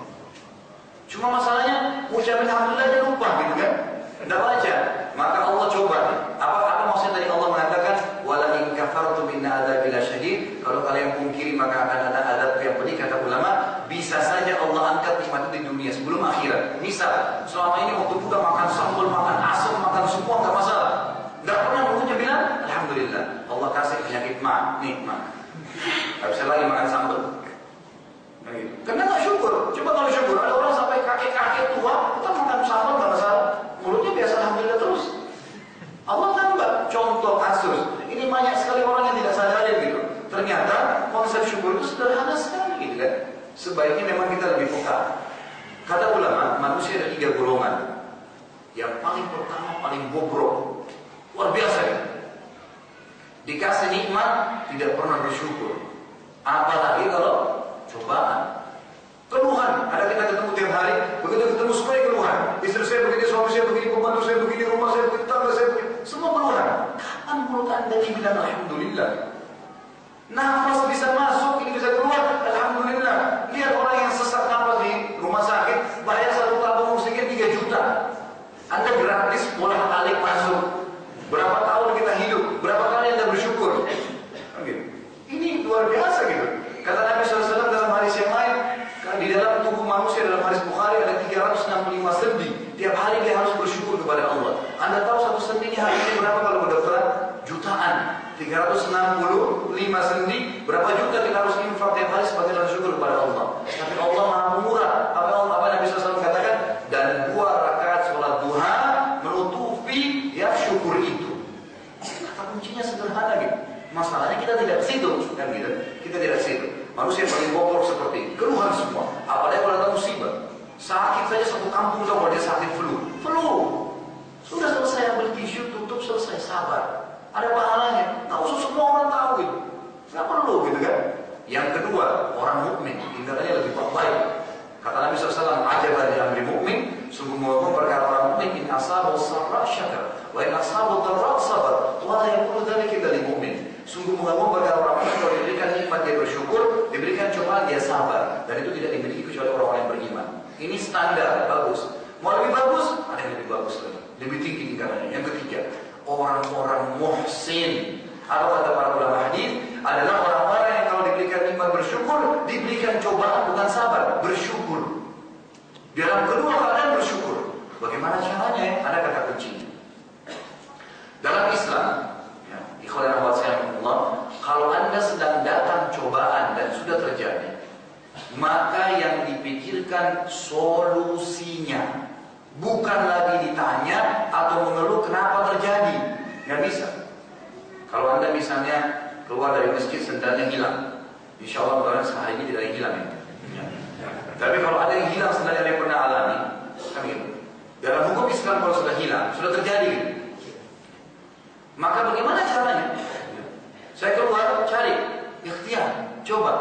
Cuma masalahnya ucapin Alhamdulillah dia lupa gitu kan? Tidak wajar. Maka Allah coba. Apa apa maksudnya tadi Allah mengatakan wala in kafartu min adzabil syadid. Kalau kalian pungkiri maka akan ada adab yang pedih kata ulama. Bisa saja Allah angkat nikmat itu di dunia sebelum akhirat. Misal selama ini waktu buka makan sambal, makan asam, makan semua nggak masalah. Nggak pernah mulutnya bilang Alhamdulillah. Allah kasih penyakit ma, nikmat. Gak bisa lagi makan sambal. Nah, gitu. Karena nggak syukur. Coba kalau syukur, ada orang sampai kakek-kakek tua, kita makan sambal nggak masalah. Mulutnya biasa alhamdulillah terus. Allah tambah contoh kasus. Ini banyak sekali orang yang tidak sadar gitu. Ternyata konsep syukur itu sederhana sekali gitu kan. Sebaiknya memang kita lebih peka. Kata ulama, manusia ada tiga golongan. Yang paling pertama paling bobrok. Luar biasa ya. Dikasih nikmat tidak pernah bersyukur. Apalagi kalau cobaan. Keluhan, ada kita ketemu tiap hari, begitu ketemu semuanya keluhan. Istri saya begini, suami saya begini, pembantu saya begini, rumah saya begini, tangga saya begini. Semua keluhan. Kapan mulut anda dibilang Alhamdulillah? Nafas bisa masuk, ini bisa keluar, Alhamdulillah. Lihat orang yang sesak nafas di rumah sakit, bayar satu tabung oksigen 3 juta. Anda gratis boleh balik masuk. Berapa tahun kita hidup, berapa kali anda bersyukur. Kan gitu. Ini luar biasa gitu. Kata Nabi SAW dalam hadis yang lain, kan di dalam tubuh manusia dalam hadis Bukhari ada 365 sendi. Tiap hari dia harus bersyukur kepada Allah. Anda tahu satu sendinya hari ini berapa kalau kedokteran? Jutaan. 365 sendi, berapa juta kita harus infak tiap hari sebagai rasa syukur kepada Allah. Tapi Allah maha murah. Apa Allah apa Nabi SAW katakan? Dan dua rakaat sholat duha menutupi ya syukur itu. Kata kuncinya sederhana gitu. Masalahnya kita tidak ke situ, kan gitu. Kita tidak ke situ. Manusia paling bobrok seperti ini. keluhan semua. Apalagi kalau ada musibah. Sakit saja satu kampung kalau dia sakit flu. Flu. Sudah selesai ambil tisu, tutup selesai sabar. Ada pahalanya. Tahu semua orang tahu gitu. Nggak perlu gitu kan. Yang kedua, orang mukmin tingkatannya lebih baik. Kata Nabi SAW, ajaban yang di mukmin, sungguh mengumum perkara orang mukmin in asabu sabra syakar, wa in asabu darra sabar, wa la yakunu dzalika dari mukmin. Sungguh mengumum perkara orang mukmin kalau diberikan nikmat dia bersyukur, diberikan cobaan dia sabar, dan itu tidak dimiliki kecuali orang-orang yang beriman. Ini standar bagus. Mau lebih bagus, ada yang lebih bagus lagi, lebih tinggi tingkatannya. Yang ketiga, orang-orang muhsin atau kata para ulama hadis adalah orang-orang yang kalau diberikan nikmat bersyukur, diberikan cobaan bukan sabar, bersyukur. Dalam kedua keadaan bersyukur. Bagaimana caranya? Ada kata kunci. Dalam Islam, ya, ikhwan Allah, kalau anda sedang datang cobaan dan sudah terjadi, maka yang dipikirkan solusinya. Bukan lagi ditanya atau mengeluh kenapa terjadi. Nggak bisa. Kalau anda misalnya keluar dari masjid sendalnya hilang, insya Allah mudah sehari ini tidak hilang ya. Tapi kalau ada yang hilang sendalnya yang pernah alami, gitu. Dalam hukum Islam kalau sudah hilang, sudah terjadi. Maka bagaimana caranya? Saya keluar cari, ikhtiar, coba.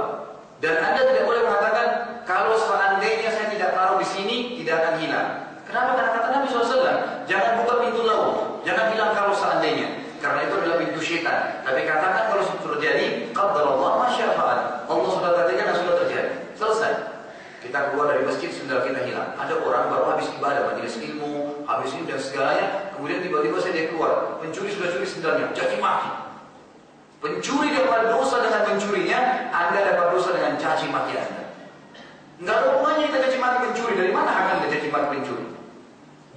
Dan Anda tidak boleh mengatakan kalau seandainya saya tidak taruh di sini tidak akan hilang. Kenapa? Karena kata Nabi SAW, jangan buka pintu laut, jangan hilang kalau seandainya. Karena itu adalah pintu syaitan. Tapi katakan kalau sudah terjadi, Allah masyafa'at. Allah sudah katakan dan sudah terjadi. Selesai. Kita keluar dari masjid, sendal kita hilang. Ada orang baru habis ibadah, majelis ilmu, habis ini dan segalanya. Kemudian tiba-tiba saya dia keluar. Pencuri sudah curi sendalnya, caci maki. Pencuri dapat dosa dengan mencurinya, Anda dapat dosa dengan caci maki Anda. Nggak ada hubungannya kita caci maki pencuri. Dari mana hak anda caci maki pencuri?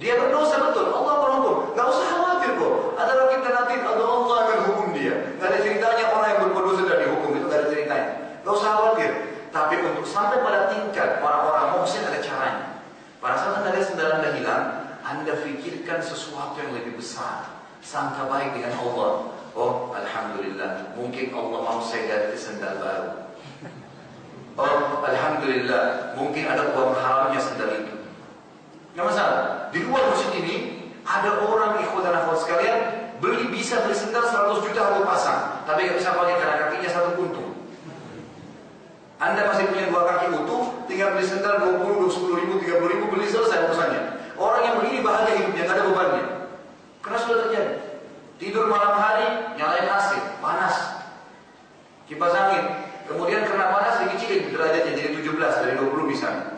Dia berdosa betul. Allah berhukum. Nggak usah khawatir kok. Ada dan atid. Ada Allah akan hukum dia. Nggak ada ceritanya orang yang berbuat dosa dari hukum itu nggak ada ceritanya. Nggak usah khawatir. Tapi untuk sampai pada tingkat orang-orang muhsin ada caranya. Pada saat anda lihat sendal anda hilang, anda fikirkan sesuatu yang lebih besar. Sangka baik dengan Allah. Oh, Alhamdulillah. Mungkin Allah mau saya ganti sendal baru. Oh, Alhamdulillah. Mungkin ada uang haramnya sendal itu. Nggak masalah. Di luar masjid ini, ada orang ikhwan dan sekalian, beli bisa beli sendal 100 juta harus pasang. Tapi nggak bisa pakai karena kakinya satu kuntung. Anda masih punya dua kaki utuh, tinggal beli sendal 20, 20 ribu, 30 ribu, beli selesai urusannya. Orang yang begini bahagia hidupnya, nggak ada bebannya. Karena sudah terjadi. Tidur malam hari, nyalain AC, panas. Kipas angin. Kemudian kena panas dikecilin derajatnya jadi 17 dari 20 misalnya.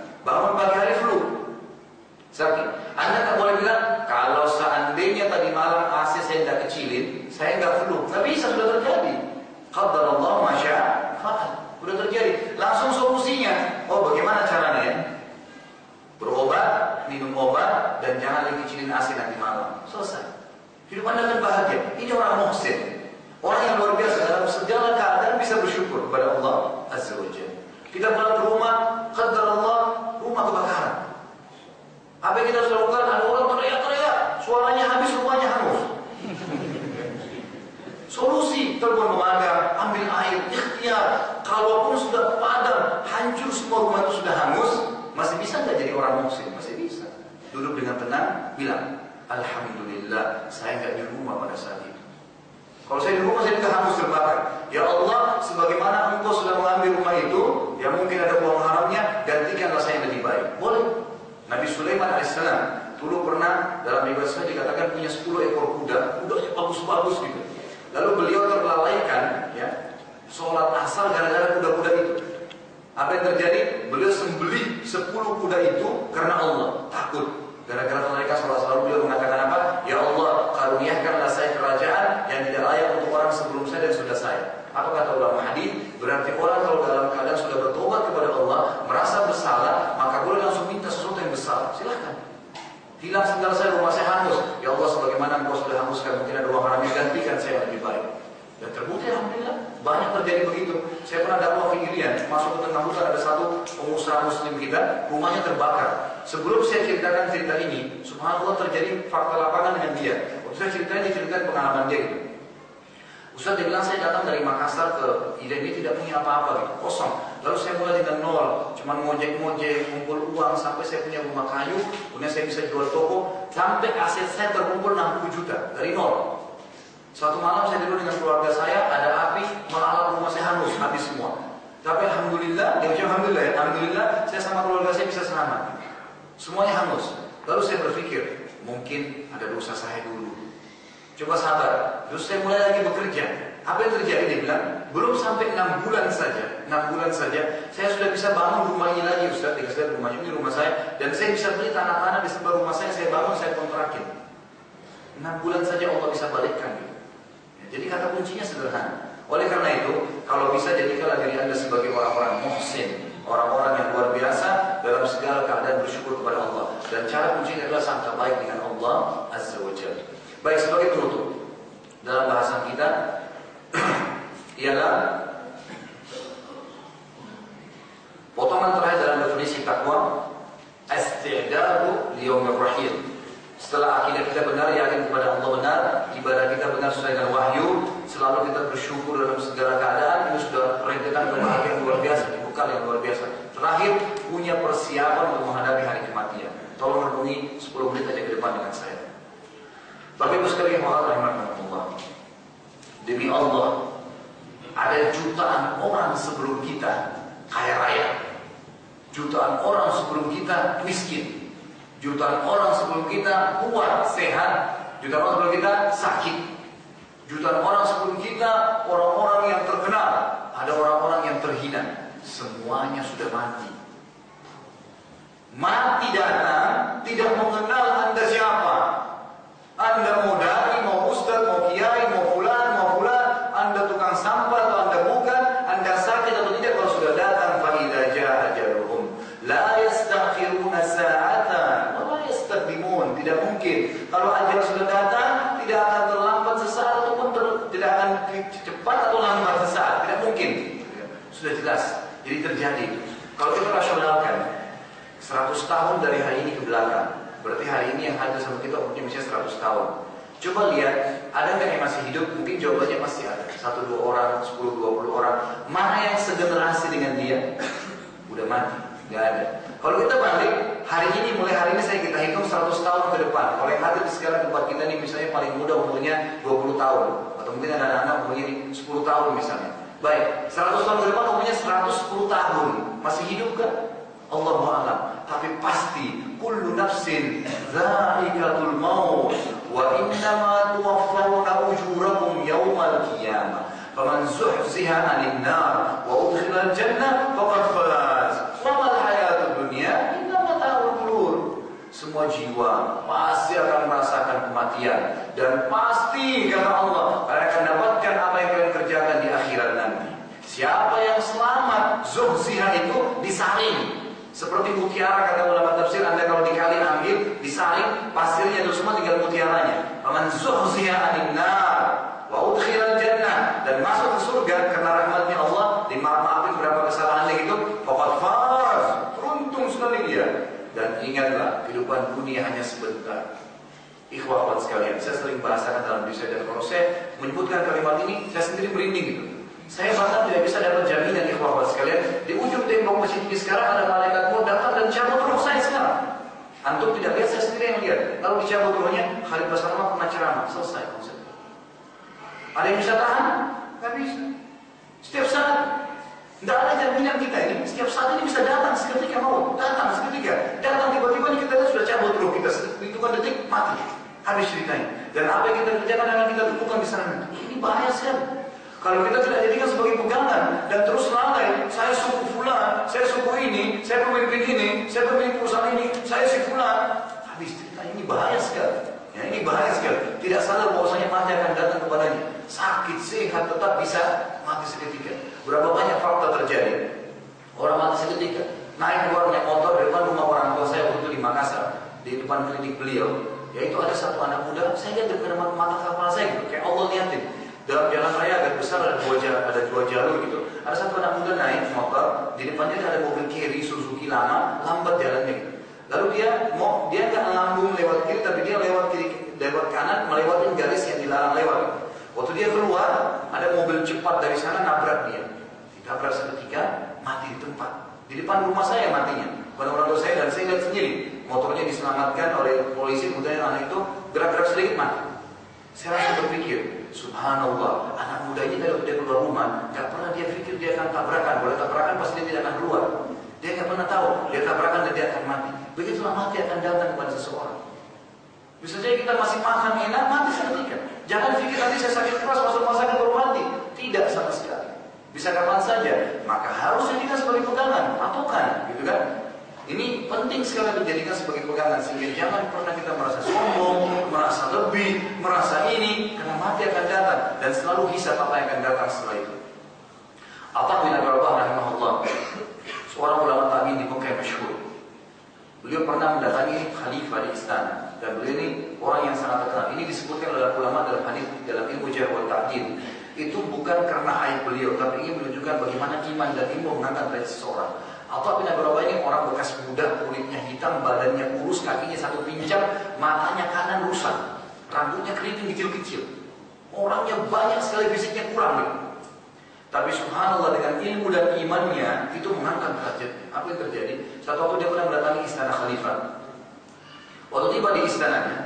Pengusaha muslim kita, rumahnya terbakar. Sebelum saya ceritakan cerita ini, subhanallah terjadi fakta lapangan dengan dia. Saya ceritakan, dia ceritakan pengalaman dia gitu. Ustaz dia bilang saya datang dari Makassar ke Irian, dia tidak punya apa-apa gitu, kosong. Lalu saya mulai dengan nol, cuman ngojek-ngojek, kumpul uang sampai saya punya rumah kayu, kemudian saya bisa jual toko, sampai aset saya terkumpul 60 juta dari nol. Suatu malam saya tidur dengan keluarga saya, ada api melalap rumah saya hangus, habis semua. Tapi alhamdulillah, ucap alhamdulillah, ya, alhamdulillah saya sama keluarga saya bisa selamat. Semuanya hangus. Lalu saya berpikir, mungkin ada dosa saya dulu. Coba sabar. Terus saya mulai lagi bekerja. Apa yang terjadi? Dia bilang, belum sampai enam bulan saja, enam bulan saja, saya sudah bisa bangun rumah ini lagi, Ustaz. Tiga saya rumah ini rumah saya, dan saya bisa beli tanah-tanah di sebelah rumah saya, saya bangun, saya kontrakin. Enam bulan saja Allah bisa balikkan. Gitu. Jadi kata kuncinya sederhana. Oleh karena itu, kalau bisa jadikanlah diri Anda sebagai orang-orang muhsin, orang-orang yang luar biasa dalam segala keadaan bersyukur kepada Allah. Dan cara kuncinya adalah sangka baik dengan Allah Azza wa Jalla. Baik sebagai penutup dalam bahasan kita ialah potongan terakhir dalam definisi takwa isti'dadu liyaumir rahim setelah akidah kita benar, yakin kepada Allah benar, ibadah kita benar sesuai dengan wahyu, selalu kita bersyukur dalam segala keadaan, ini sudah rentetan kebahagiaan luar biasa, bekal yang luar biasa. Terakhir, punya persiapan untuk menghadapi hari kematian. Tolong renungi 10 menit aja ke depan dengan saya. Bapak Ibu sekalian, Allah Demi Allah, ada jutaan orang sebelum kita kaya raya. Jutaan orang sebelum kita miskin. Jutaan orang sebelum kita kuat, sehat. Jutaan orang sebelum kita sakit. Jutaan orang sebelum kita orang-orang yang terkenal. Ada orang-orang yang terhina. Semuanya sudah mati. Mati datang tidak mengenal anda siapa. Anda mau dari, mau ustaz, mau kiai, mau fulan, mau fulan. Anda tukang sampah atau anda bukan. Anda sakit atau tidak kalau sudah datang. Faidah jahat jaruhum. tidak mungkin. Kalau ajal sudah datang, tidak akan terlambat sesaat ataupun ter, tidak akan cepat atau lambat sesaat, tidak mungkin. Sudah jelas. Jadi terjadi. Kalau kita rasionalkan, 100 tahun dari hari ini ke belakang, berarti hari ini yang hadir sama kita umurnya misalnya 100 tahun. Coba lihat, ada nggak yang masih hidup? Mungkin jawabannya pasti ada. Satu dua orang, sepuluh dua puluh orang. Mana yang segenerasi dengan dia? Udah mati, nggak ada. Kalau kita balik, hari ini mulai hari ini saya kita hitung 100 tahun ke depan. Kalau yang hadir di sekarang tempat kita nih misalnya paling muda umurnya 20 tahun. Atau mungkin ada anak-anak umurnya 10 tahun misalnya. Baik, 100 tahun ke depan umurnya 110 tahun. Masih hidup kan? Allah alam. Tapi pasti kullu nafsin zaikatul maut wa innama tuwaffawna ujurakum yawmal qiyamah. Faman zuhziha 'anil nar wa udkhila al-jannah faqad faz. Wa mal hayatud dunya illa mata'ul. Semua jiwa pasti akan merasakan kematian dan pasti kata Allah akan dapatkan apa yang kalian kerjakan di akhirat nanti. Siapa yang selamat, zuhziha itu disaring, seperti mutiara kata ulama tafsir, Anda kalau dikali ambil, disaring, pasirnya itu semua tinggal mutiaranya. Faman zuhziha 'anil nar wa udkhilal jannah dan masuk ke surga karena rahmatnya Allah, dimaafin berapa kesalahannya gitu, faqad faz. Beruntung sekali dia. Dan ingatlah, kehidupan dunia hanya sebentar. Ikhwah sekalian, saya sering bahasakan dalam diri dan saya menyebutkan kalimat ini, saya sendiri merinding gitu. Saya bahkan tidak bisa dapat jaminan ikhwah sekalian. Di ujung tembok masjid ini sekarang ada malaikat maut datang dan cabut roh saya sekarang. Antum tidak lihat, saya sendiri yang lihat. Lalu dicabut rohnya, Khalid Basarama pernah ceramah. Selesai konsep. Ada yang bisa tahan? Tidak bisa. Setiap saat. Tidak ada jaminan kita ini. Setiap saat ini bisa datang seketika mau. Datang seketika. Datang tiba-tiba kita lihat sudah cabut roh kita. Hitungan detik, mati. Habis ceritanya. Dan apa yang kita kerjakan akan kita temukan di sana. Ini bahaya sekali. Kalau kita tidak jadikan sebagai pegangan dan terus lalai, saya suku fulan, saya suku ini, saya pemimpin ini, saya pemimpin perusahaan ini, saya si fulan. Habis cerita ini bahaya sekali. Ya, ini bahaya sekali. Tidak sadar bahwasanya mati akan datang kepadanya. Sakit, sehat, tetap bisa mati seketika. Berapa banyak fakta terjadi? Orang mati seketika. Naik keluar naik motor di depan rumah orang tua saya waktu di Makassar, di depan klinik beliau. Yaitu ada satu anak muda, saya lihat depan mata kepala saya kayak Allah liatin dalam jalan raya agak besar ada dua jalur, ada dua jalur gitu. Ada satu anak muda naik motor, di depannya ada mobil kiri Suzuki lama, lambat jalannya gitu. Lalu dia mau dia nggak lambung lewat kiri, tapi dia lewat kiri lewat kanan melewati garis yang dilarang lewat. Waktu dia keluar, ada mobil cepat dari sana nabrak dia. Ditabrak seketika, mati di tempat. Di depan rumah saya matinya. Bukan orang tua saya dan saya lihat sendiri. Motornya diselamatkan oleh polisi, kemudian anak itu gerak-gerak sedikit mati. Saya langsung berpikir, Subhanallah, anak muda ini kalau dia keluar rumah, nggak pernah dia pikir dia akan tabrakan. Boleh tabrakan pasti dia tidak akan keluar. Dia nggak pernah tahu, dia tabrakan dan dia akan mati. Begitulah mati akan datang kepada seseorang. Bisa jadi kita masih makan enak, mati seketika. Jangan pikir nanti saya sakit keras masuk rumah sakit baru mati. Tidak sama sekali. Bisa kapan saja. Maka harus jadikan sebagai pegangan, patokan, gitu kan? Ini penting sekali dijadikan sebagai pegangan sehingga jangan pernah kita merasa sombong, merasa lebih, merasa ini karena mati akan datang dan selalu hisab apa yang akan datang setelah itu. Atta bin Abi Rabah rahimahullah seorang ulama tabi'in di Mekah masyhur. Beliau pernah mendatangi khalifah di istana dan beliau ini orang yang sangat terkenal. Ini disebutkan oleh ulama dalam hadis dalam ilmu jarh wal. Itu bukan karena aib beliau, tapi ingin menunjukkan bagaimana iman dan ilmu mengangkat dari seseorang. Atau bin Abi ini orang bekas muda, kulitnya hitam, badannya kurus, kakinya satu pincang, matanya kanan rusak, rambutnya keriting kecil-kecil. Orangnya banyak sekali fisiknya kurang nih. Tapi subhanallah dengan ilmu dan imannya itu mengangkat derajatnya. Apa yang terjadi? Satu waktu dia pernah mendatangi istana khalifah. Waktu tiba di istananya,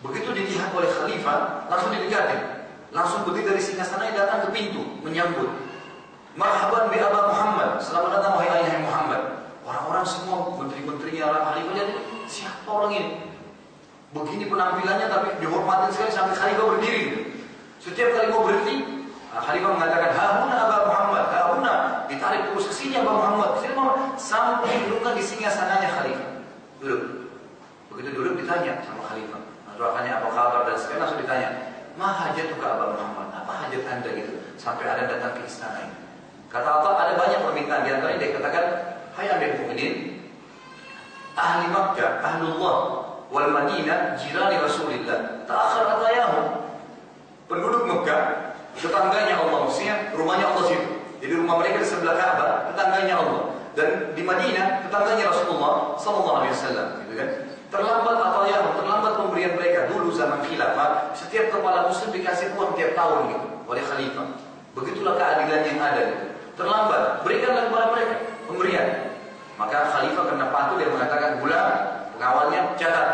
begitu dilihat oleh khalifah, langsung didekatin. Langsung berdiri dari singa sana datang ke pintu menyambut. Marhaban bi Aba Muhammad. Selamat datang wahai ayah Muhammad. Orang-orang semua menteri-menterinya orang khalifah jadi siapa orang ini? Begini penampilannya tapi dihormati sekali sampai khalifah berdiri. Setiap kali mau berhenti, ah, khalifah mengatakan Hahuna Aba Muhammad, Hahuna ditarik terus ke sini Aba Muhammad. Sini Muhammad sampai dudukkan di singa sananya khalifah. Duduk. Begitu duduk ditanya sama khalifah. Doakannya apa kabar dan sekarang langsung ditanya, Ma hajatuka Aba Muhammad? Apa hajat anda gitu? Sampai ada datang ke istana ini. Kata Allah ada banyak permintaan di antaranya dia katakan, "Hai Amir Mukminin, ahli Makkah, ahlullah, wal Madinah jirani Rasulillah. Ta'akhir atayahum. Penduduk Mekah, tetangganya Allah, maksudnya rumahnya Allah situ. Jadi rumah mereka di sebelah Ka'bah, tetangganya Allah. Dan di Madinah, tetangganya Rasulullah Sallallahu Alaihi Wasallam, gitu kan? Terlambat atau yang terlambat pemberian mereka dulu zaman khilafah, setiap kepala muslim dikasih uang tiap tahun gitu oleh khalifah. Begitulah keadilan yang ada gitu. Terlambat, berikanlah kepada mereka pemberian. Maka khalifah karena patuh dia mengatakan, "Bulan pengawalnya catat,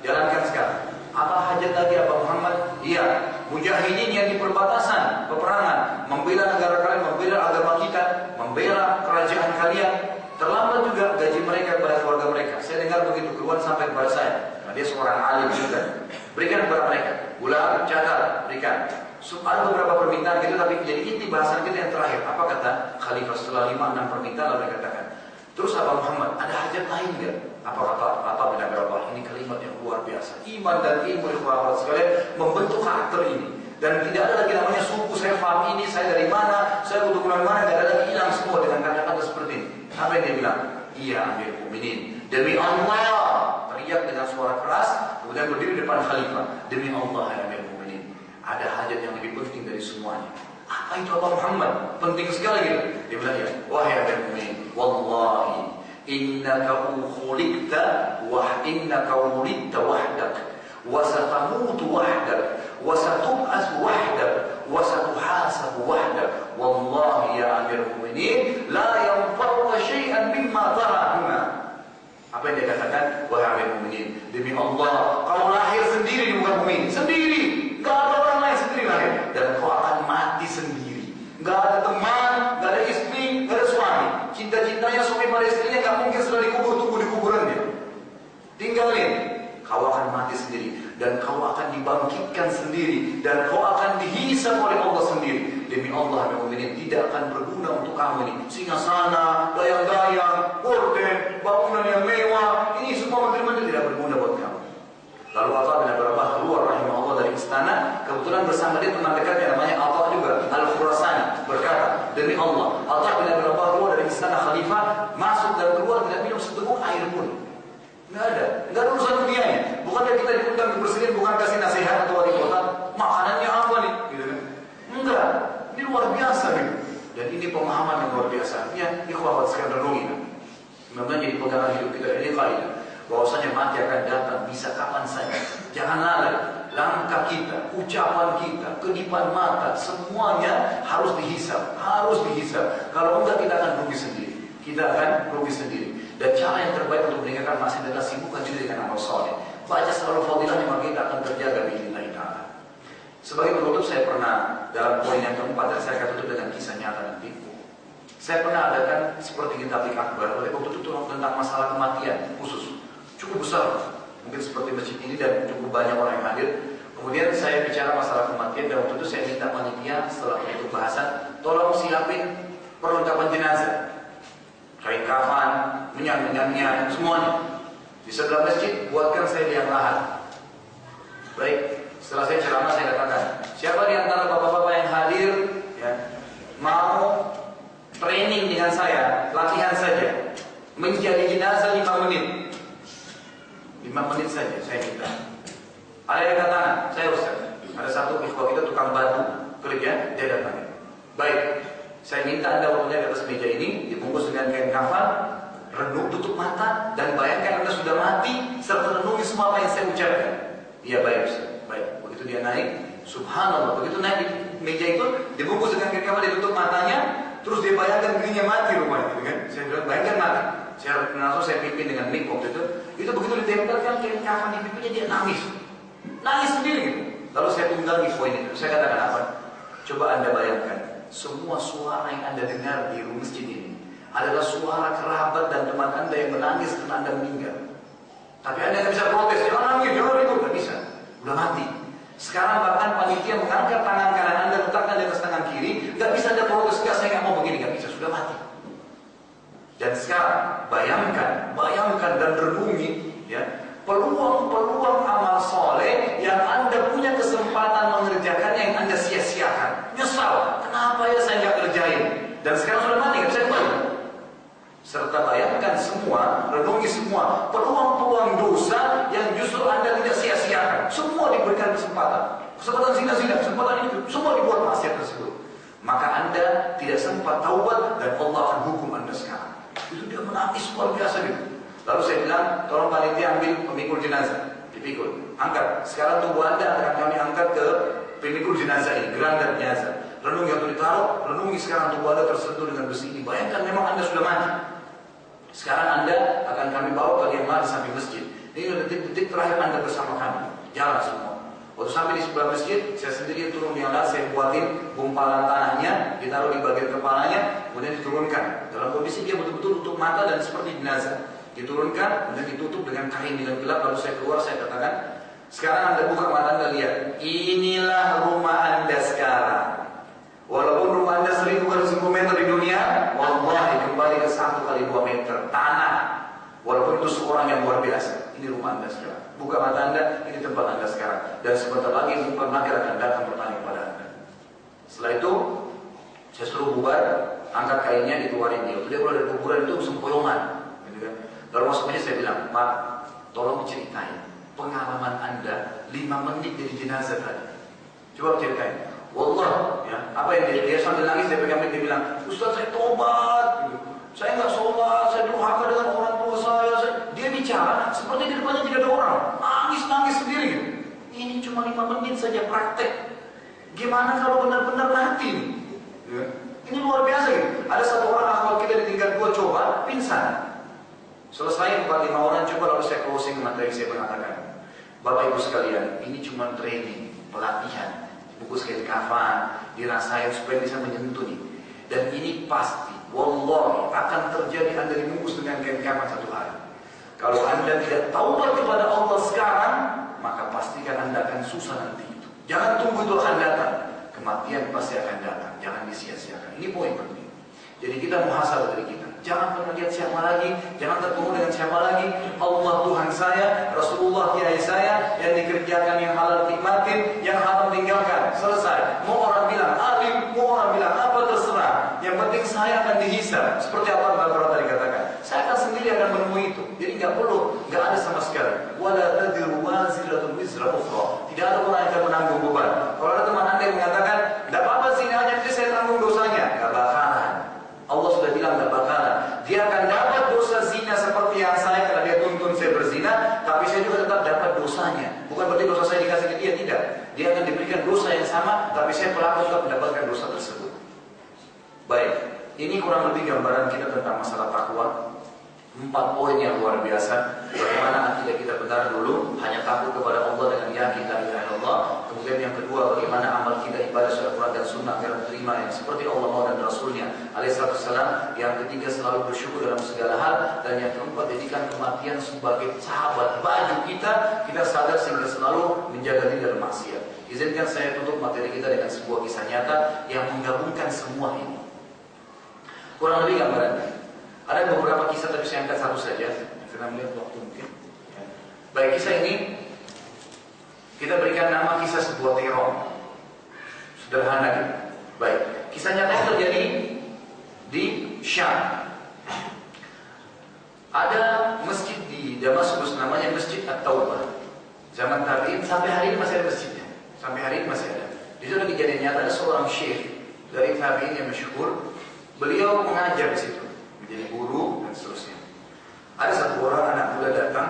jalankan sekarang." Apa hajat lagi Abu Muhammad? Iya, mujahidin yang di perbatasan peperangan, membela negara kalian, membela agama kita, membela kerajaan kalian. Terlambat juga gaji mereka kepada keluarga mereka. Saya dengar begitu keluar sampai kepada saya. Nah, dia seorang alim juga. Berikan kepada mereka. Bulan, catat, berikan. Ada beberapa permintaan gitu, tapi jadi inti bahasan kita yang terakhir. Apa kata Khalifah setelah lima enam permintaan lalu katakan. Terus Abu Muhammad, ada hajat lain enggak? Apa kata apa bin Abi Ini kalimat yang luar biasa. Iman dan ilmu ikhwan sekalian membentuk karakter ini. Dan tidak ada lagi namanya suku, saya paham ini, saya dari mana, saya butuh dari mana, tidak ada lagi hilang semua dengan kata-kata seperti ini. Apa yang dia bilang? Iya Amir Muminin. Demi Allah, teriak dengan suara keras, kemudian berdiri depan khalifah. Demi Allah, ya Amir Muminin. Ada hajat yang lebih penting dari semuanya. Apa itu Abu Muhammad? Penting sekali gitu. Dia bilang ya, wahai Amir Muminin, wallahi innaka khuliqta wa innaka wulidta wahdak wa satamutu wahdak wa satub'as wahdak wa satuhasabu wahdak wallahi ya Amir Muminin la yanfa'uka syai'an mimma tara huna apa yang dia katakan wahai Amir Muminin demi Allah kau lahir sendiri di muka bumi sendiri enggak ada orang lain sendiri lahir dan kau akan mati sendiri. Enggak ada teman enggak ada istri enggak ada suami. Cinta-cintanya suami pada istrinya enggak mungkin sudah dikubur tunggu di kuburannya tinggalin. Kau akan mati sendiri. Dan kau akan dibangkitkan sendiri. Dan kau akan dihisap oleh Allah sendiri. Demi Allah yang tidak akan berguna untuk kamu ini. Singa sana dayang-dayang gorden bangunan yang mewah. Ini semua menteri-menteri tidak berguna buat lalu Allah bin Abi Rabah keluar rahimahullah dari istana kebetulan bersama dia teman dekatnya namanya Allah juga Al-Khurasani berkata demi Allah Allah bin Abi Rabah keluar dari istana khalifah masuk dan keluar tidak minum seteguk air pun Nggak ada. Nggak ada urusan dunianya. Bukannya kita diundang ke presiden bukan kasih nasihat atau wali kota. Makanannya apa nih? Gitu kan? Enggak. Ini luar biasa nih. Dan ini pemahaman yang luar biasa. Artinya, ikhwah sekian renungi. Memang jadi pegangan hidup kita. Ini kaidah. Bahwasanya mati akan datang bisa kapan saja. Jangan lalai. Langkah kita, ucapan kita, kedipan mata, semuanya harus dihisap. Harus dihisap. Kalau enggak kita akan rugi sendiri. Kita akan rugi sendiri. Dan cara yang terbaik untuk meninggalkan masih adalah sibukkan diri dengan amal soleh. Baca selalu fadilah maka kita akan terjaga billahi ta'ala. Sebagai penutup saya pernah dalam poin yang keempat dan saya akan tutup dengan kisah nyata nanti. Saya pernah adakan seperti kita akbar oleh waktu itu tentang masalah kematian khusus. Cukup besar. Mungkin seperti masjid ini dan cukup banyak orang yang hadir. Kemudian saya bicara masalah kematian dan waktu itu saya minta panitia setelah itu bahasan, tolong siapin perlengkapan jenazah kain kafan, menyan-menyannya, semuanya. Di sebelah masjid, buatkan saya liang lahat. Baik, setelah saya ceramah saya katakan, siapa di antara bapak-bapak yang hadir ya, mau training dengan saya, latihan saja, menjadi jenazah 5 menit. 5 menit saja saya minta. Ada yang katakan, saya Ustaz. Ada satu ikhwah kita tukang batu kerja, dia datang. Baik, saya minta Anda waktunya di atas meja ini dibungkus dengan kain kafan, renung tutup mata dan bayangkan Anda sudah mati serta renungi semua apa yang saya ucapkan. Iya baik, baik. Begitu dia naik, subhanallah. Begitu naik di meja itu dibungkus dengan kain kafan, ditutup matanya, terus dia bayangkan dirinya mati rumah itu kan. Saya bilang bayangkan mati. Saya langsung saya pimpin dengan mic waktu itu. Itu begitu ditempelkan kain kafan di pipinya dia nangis, nangis sendiri gitu. Lalu saya tunggangi poin itu. Saya katakan apa? Coba anda bayangkan semua suara yang Anda dengar di masjid ini adalah suara kerabat dan teman Anda yang menangis karena Anda meninggal. Tapi Anda tidak bisa protes, jangan nangis, jangan itu, tidak bisa. Udah mati. Sekarang bahkan panitia mengangkat tangan kanan Anda letakkan di atas tangan kiri, nggak bisa Anda protes, nggak saya nggak mau begini, nggak bisa, sudah mati. Dan sekarang bayangkan, bayangkan dan renungi, ya peluang-peluang amal soleh yang Anda punya kesempatan mengerjakannya yang Anda sia-siakan. Nyesal, Kenapa ya saya nggak kerjain? Dan sekarang sudah mati, nggak bisa kembali. Serta bayangkan semua, renungi semua peluang-peluang dosa yang justru berikan kesempatan. Kesempatan zina-zina, kesempatan itu, semua dibuat maksiat tersebut. Maka anda tidak sempat taubat dan Allah akan hukum anda sekarang. Itu dia menangis luar biasa gitu. Lalu saya bilang, tolong panitia ambil pemikul jenazah. Dipikul, angkat. Sekarang tubuh anda akan kami angkat ke pemikul jenazah ini, geranda jenazah. Renung yang ditaruh, renungi sekarang tubuh anda tersentuh dengan besi ini. Bayangkan memang anda sudah mati. Sekarang anda akan kami bawa ke liang di samping masjid. Ini detik-detik terakhir anda bersama kami. Jalan semua. Waktu sampai di sebelah masjid, saya sendiri turun di alas, saya buatin gumpalan tanahnya, ditaruh di bagian kepalanya, kemudian diturunkan. Dalam kondisi dia betul-betul tutup mata dan seperti jenazah. Diturunkan, kemudian ditutup dengan kain dengan gelap, lalu saya keluar, saya katakan, sekarang anda buka mata anda lihat, inilah rumah anda sekarang. Walaupun rumah anda seribu kali seribu meter di dunia, wallahi kembali ke satu kali dua meter tanah. Walaupun itu seorang yang luar biasa, ini rumah anda sekarang. Buka mata anda, ini tempat anda sekarang. Dan sebentar lagi bukan nakir akan datang bertanya kepada anda. Setelah itu, saya suruh bubar, angkat kainnya, dikeluarin dia. Dia keluar dari kuburan itu sempoyongan. Gitu kan. Lalu masuk aja saya bilang, Pak, tolong ceritain pengalaman anda lima menit jadi jenazah tadi. Coba ceritain. Wallah, ya, apa yang dia, dia sambil nangis dia pegang dia bilang, Ustaz saya tobat, saya nggak sholat, saya durhaka dengan orang tua saya, saya. Bicara seperti di depannya tidak ada orang, nangis nangis sendiri. Ini cuma lima menit saja praktek. Gimana kalau benar-benar mati? Ya. Ini luar biasa gitu. Ada satu orang akhwat kita di tingkat dua coba pingsan. Selesai empat lima orang coba lalu saya closing materi saya mengatakan, Bapak Ibu sekalian, ini cuma training, pelatihan bungkus kain kafan, dirasain supaya bisa menyentuh nih. Dan ini pasti, wallah akan terjadi Anda dibungkus dengan kain kafan satu hari. Kalau Anda tidak taubat kepada Allah sekarang, maka pastikan Anda akan susah nanti itu. Jangan tunggu itu akan datang. Kematian pasti akan datang. Jangan disia-siakan. Ini poin penting. Jadi kita muhasabah dari kita. Jangan pernah lihat siapa lagi, jangan tertemu dengan siapa lagi. Allah Tuhan saya, Rasulullah kiai saya, yang dikerjakan yang halal nikmatin, yang haram tinggalkan. Selesai. Mau orang bilang alim, mau orang bilang apa terserah. Yang penting saya akan dihisab. Seperti apa Mbak Bro tadi katakan. Saya akan sendiri akan menemui itu. Jadi nggak perlu, nggak ada sama sekali. Wala tadiru waziratun wizra ukhra. Tidak ada orang yang akan menanggung beban. Kalau ada teman anda yang mengatakan, tidak apa-apa sih, hanya nanti saya tanggung dosanya. Gak bakalan. Allah sudah bilang gak bakalan. Dia akan dapat dosa zina seperti yang saya karena dia tuntun saya berzina, tapi saya juga tetap dapat dosanya. Bukan berarti dosa saya dikasih ke dia, tidak. Dia akan diberikan dosa yang sama, tapi saya pelaku tetap mendapatkan dosa tersebut. Baik, ini kurang lebih gambaran kita tentang masalah takwa. Empat poin yang luar biasa. Bagaimana akidah kita benar dulu, hanya takut kepada Allah dengan ya kita ilaha Allah. Kemudian yang kedua, bagaimana amal kita ibadah secara Quran dan Sunnah agar diterima yang seperti Allah mau dan Rasulnya. Alaihissalam. Yang ketiga selalu bersyukur dalam segala hal dan yang keempat jadikan kematian sebagai sahabat baju kita. Kita sadar sehingga selalu menjaga diri dalam maksiat. Izinkan saya tutup materi kita dengan sebuah kisah nyata yang menggabungkan semua ini. Kurang lebih gambarannya. Ada beberapa kisah tapi saya angkat satu saja karena melihat waktu mungkin. Baik kisah ini kita berikan nama kisah sebuah teror. Sederhana gitu. Baik, kisah nyata terjadi di Syam. Ada masjid di Damaskus namanya Masjid At-Taubah. Zaman tabi'in sampai hari ini masih ada masjidnya. Sampai hari ini masih ada. Di sana kejadian nyata ada seorang syekh dari tabi'in yang masyhur. Beliau mengajar di situ menjadi guru dan seterusnya. Ada satu orang anak muda datang,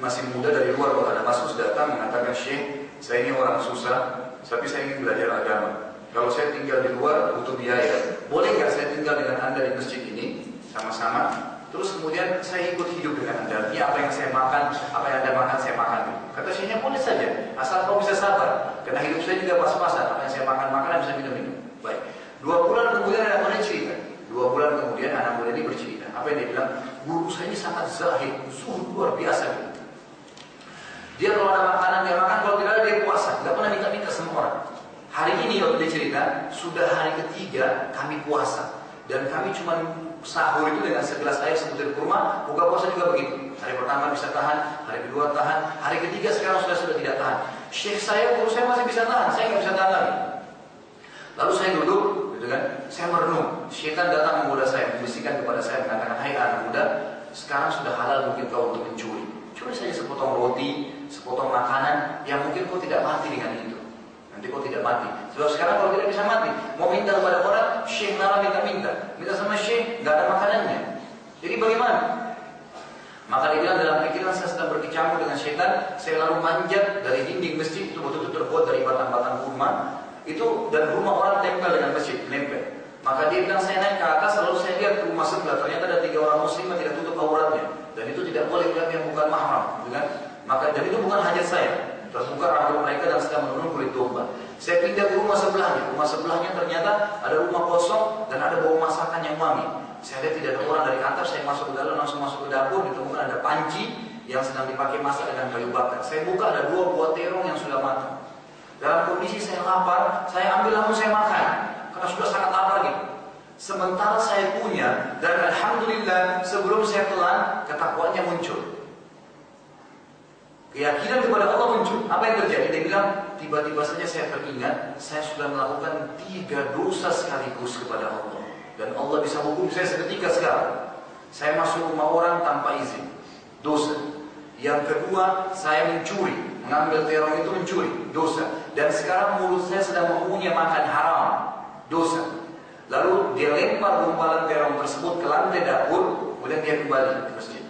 masih muda dari luar kota Damaskus datang mengatakan Syekh, saya ini orang susah, tapi saya ingin belajar agama. Kalau saya tinggal di luar butuh biaya, boleh nggak saya tinggal dengan anda di masjid ini sama-sama? Terus kemudian saya ikut hidup dengan anda. Ini apa yang saya makan, apa yang anda makan saya makan. Kata Syekhnya boleh saja, asal kau bisa sabar. Karena hidup saya juga pas-pasan, apa yang saya makan makan, bisa minum-minum. Baik. Dua bulan kemudian anak muda cerita. Dua bulan kemudian anak muda ini bercerita. Apa yang dia bilang? Guru saya ini sangat zahid, zuhud luar biasa. Dia kalau ada makanan dia makan, kalau tidak ada dia puasa. Tidak pernah minta-minta sama orang. Hari ini waktu dia cerita, sudah hari ketiga kami puasa. Dan kami cuma sahur itu dengan segelas air sebutir kurma, buka puasa juga begitu. Hari pertama bisa tahan, hari kedua tahan, hari ketiga sekarang sudah sudah tidak tahan. Syekh saya, guru saya masih bisa tahan, saya nggak bisa tahan lagi. Lalu saya duduk, gitu kan? Saya merenung. Syaitan datang menggoda saya, membisikkan kepada saya mengatakan, Hai anak muda, sekarang sudah halal mungkin kau untuk mencuri. Curi saja sepotong roti, sepotong makanan yang mungkin kau tidak mati dengan itu. Nanti kau tidak mati. Sebab sekarang kalau tidak bisa mati, mau minta kepada orang, syekh nara minta-minta. Minta sama syekh, nggak ada makanannya. Jadi bagaimana? Maka dia bilang dalam pikiran saya sedang berkecamuk dengan syaitan, saya lalu manjat dari dinding masjid itu betul-betul terbuat dari batang-batang kurma. Itu dan rumah orang tempel dengan masjid, nempel. Maka dia bilang saya naik ke atas lalu saya lihat rumah sebelah ternyata ada tiga orang muslim yang tidak tutup auratnya dan itu tidak boleh lihat yang bukan mahram, kan? Maka dan itu bukan hajat saya. Terbuka rambut mereka dan sedang menenun kulit domba. Saya pindah ke rumah sebelahnya. Rumah sebelahnya ternyata ada rumah kosong dan ada bau masakan yang wangi. Saya lihat tidak ada orang dari kantor, saya masuk ke dalam, langsung masuk ke dapur, ditemukan ada panci yang sedang dipakai masak dengan kayu bakar. Saya buka ada dua buah terong yang sudah matang. Dalam kondisi saya lapar, saya ambil langsung saya makan. Karena sudah sangat lapar gitu. Sementara saya punya, dan Alhamdulillah sebelum saya telan, ketakwaannya muncul. Keyakinan kepada Allah muncul. Apa yang terjadi? Dia bilang, tiba-tiba saja saya teringat, saya sudah melakukan tiga dosa sekaligus kepada Allah. Dan Allah bisa hukum saya seketika sekarang. Saya masuk rumah orang tanpa izin. Dosa. Yang kedua, saya mencuri. Mengambil terong itu mencuri. Dosa. Dan sekarang mulut saya sedang mengunyah makan haram. Dosa. Lalu dia lempar gumpalan terong tersebut ke lantai dapur. Kemudian dia kembali ke masjid.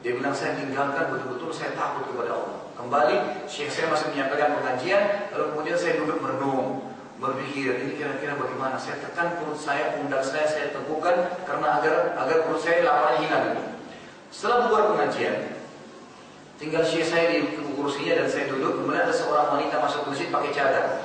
Dia bilang saya tinggalkan betul-betul saya takut kepada Allah. Kembali, Syekh saya masih menyampaikan pengajian, lalu kemudian saya duduk merenung berpikir ini kira-kira bagaimana saya tekan perut saya pundak saya saya teguhkan karena agar agar perut saya lapar hilang setelah keluar pengajian tinggal syekh saya di kursinya dan saya duduk kemudian ada seorang wanita masuk masjid pakai cadar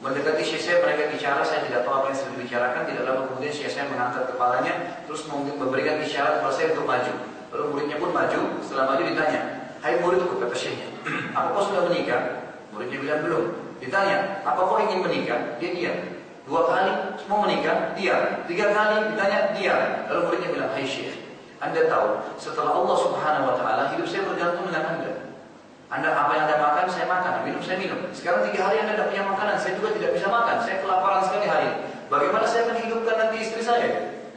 mendekati syekh saya mereka bicara saya tidak tahu apa yang sedang dibicarakan. Tidak lama kemudian syekh saya mengangkat kepalanya terus memberikan isyarat kepada saya untuk maju. Lalu muridnya pun maju setelah maju ditanya hai muridku kata syekhnya apa kau sudah menikah? Muridnya bilang belum. Ditanya, apa kau ingin menikah? Dia diam. Dua kali, semua menikah, dia. Tiga kali, ditanya, dia. Lalu muridnya bilang, hai syekh, anda tahu, setelah Allah subhanahu wa ta'ala, hidup saya bergantung dengan anda. Anda apa yang anda makan, saya makan. Minum, saya minum. Sekarang tiga hari anda tidak punya makanan, saya juga tidak bisa makan. Saya kelaparan sekali hari. Bagaimana saya menghidupkan nanti istri saya?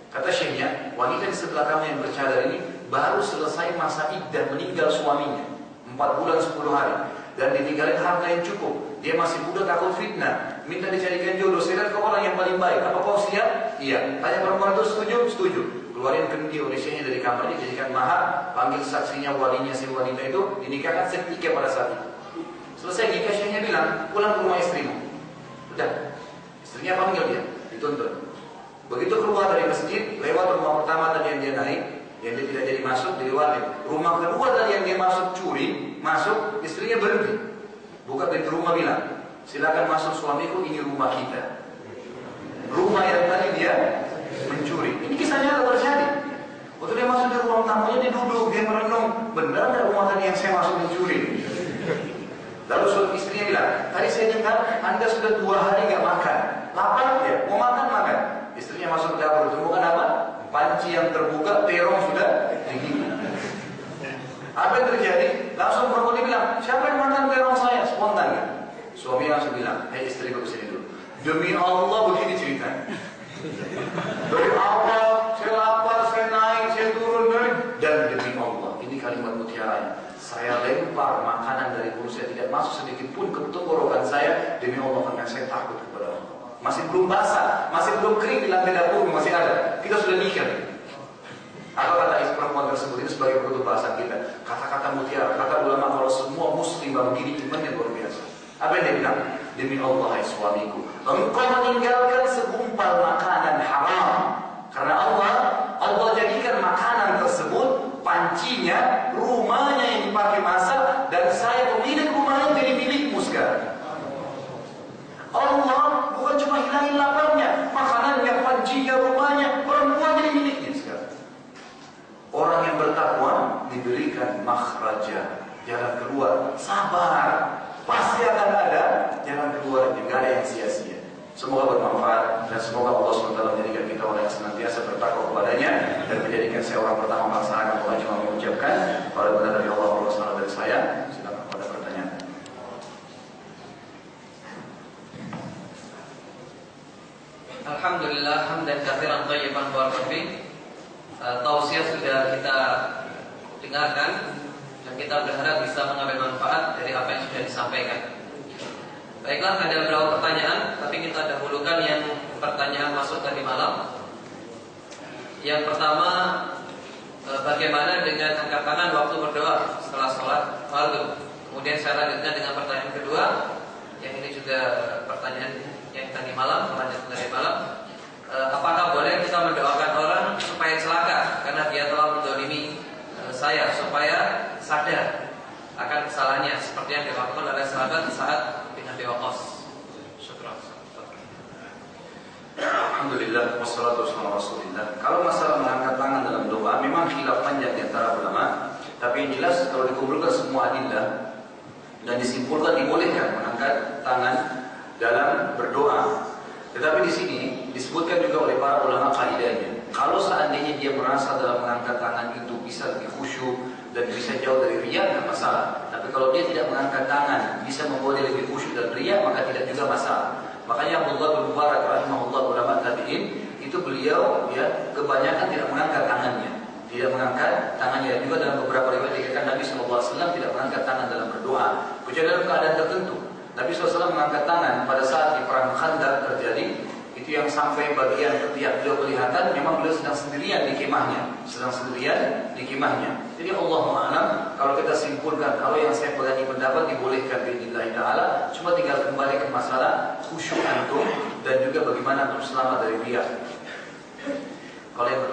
Kata syekhnya, wanita di sebelah kamu yang bercadar ini baru selesai masa iddah meninggal suaminya. Empat bulan sepuluh hari dan ditinggalin harta yang cukup. Dia masih muda takut fitnah, minta dicarikan jodoh. Saya ke orang yang paling baik. Apa kau siap? Iya. Tanya perempuan itu setuju? Setuju. Keluarin kendi Odisanya dari kamarnya, jadikan mahar, panggil saksinya walinya si wanita itu, dinikahkan seketika pada saat itu. Selesai nikah, syekhnya bilang, pulang ke rumah istrimu. Udah. Istrinya panggil dia, dituntut. Begitu keluar dari masjid, lewat rumah pertama tadi yang dia naik, yang dia tidak jadi masuk, dilewatin. Rumah kedua tadi yang dia masuk curi, masuk, istrinya berhenti. Buka pintu rumah bilang, silakan masuk suamiku, ini rumah kita. Rumah yang tadi dia mencuri. Ini kisah nyata terjadi. Waktu dia masuk di ruang tamunya, dia duduk, dia merenung. Benar nggak rumah tadi yang saya masuk mencuri? Lalu suami istrinya bilang, tadi saya dengar Anda sudah dua hari nggak makan. Lapar ya? Mau makan makan. Istrinya masuk ke dapur, temukan apa? Panci yang terbuka, terong sudah tinggi. Apa yang terjadi? Langsung perempuan bilang, siapa yang makan terong saya? Spontan? Suami langsung bilang, hei istriku ke sini dulu. Demi Allah begini ceritanya. Dari awal saya lapar, saya naik, saya turun dari dan demi Allah ini kalimat mutiara. Saya lempar makanan dari mulut saya tidak masuk sedikit pun ke tenggorokan saya demi Allah karena saya takut kepada Allah. Masih belum basah, masih belum kering di lantai dapur masih ada. Kita sudah nikah. Apa kata perempuan tersebut ini sebagai penutup bahasa kita? Kata-kata mutiara, kata ulama kalau semua muslim begini imannya luar biasa. Apa yang dia bilang? Demi Allah, hai suamiku, engkau meninggalkan segumpal makanan haram. Karena Allah, Allah jadikan makanan tersebut pancinya, rumahnya yang dipakai masak, dan saya pemilik rumahnya jadi milikmu sekarang. Allah bukan cuma hilangin laparnya, makanannya, pancinya, rumahnya, perempuan jadi miliknya. Orang yang bertakwa diberikan makhraja, jalan keluar. Sabar, pasti akan ada jalan keluar, tidak ada yang sia-sia. Semoga bermanfaat dan semoga Allah SWT menjadikan kita orang yang senantiasa bertakwa kepadanya dan menjadikan saya orang pertama melaksanakan Allah cuma mengucapkan pada benar dari Allah Allah dari saya. Silakan pada pertanyaan. Alhamdulillah hamdan katsiran thayyiban barakallahu uh, tausiah sudah kita dengarkan kita berharap bisa mengambil manfaat dari apa yang sudah disampaikan. Baiklah, ada beberapa pertanyaan, tapi kita dahulukan yang pertanyaan masuk tadi malam. Yang pertama, eh, bagaimana dengan angkat tangan waktu berdoa setelah sholat fardu? Kemudian saya lanjutkan dengan pertanyaan kedua, yang ini juga pertanyaan yang tadi malam, pertanyaan tadi malam. Eh, apakah boleh kita mendoakan orang supaya celaka karena dia telah mendolimi eh, saya supaya sadar akan kesalahannya seperti yang dilakukan oleh sahabat saat Abi Waqqas. Syukran. Alhamdulillah wassalatu wassalamu rasulillah. Kalau masalah mengangkat tangan dalam doa memang khilaf panjang di antara ulama, tapi yang jelas kalau dikumpulkan semua adillah dan disimpulkan dibolehkan mengangkat tangan dalam berdoa tetapi di sini disebutkan juga oleh para ulama kaidahnya. Kalau seandainya dia merasa dalam mengangkat tangan itu bisa lebih khusyuk dan bisa jauh dari riak, tidak masalah. Tapi kalau dia tidak mengangkat tangan, bisa membawa dia lebih khusyuk dan riak, maka tidak juga masalah. Makanya Abdullah bin Mubarak rahimahullah ulama tabi'in itu beliau ya kebanyakan tidak mengangkat tangannya. Tidak mengangkat tangannya juga dalam beberapa riwayat dikatakan Nabi SAW tidak mengangkat tangan dalam berdoa kecuali dalam keadaan tertentu. Nabi SAW mengangkat tangan pada saat di perang Khandaq terjadi itu yang sampai bagian ketiak beliau kelihatan memang beliau sedang sendirian di kemahnya sedang sendirian di kemahnya jadi Allah Maha kalau kita simpulkan kalau yang saya pegangi pendapat dibolehkan biidznillah taala cuma tinggal kembali ke masalah khusyuk antum dan juga bagaimana untuk selamat dari riya kalau yang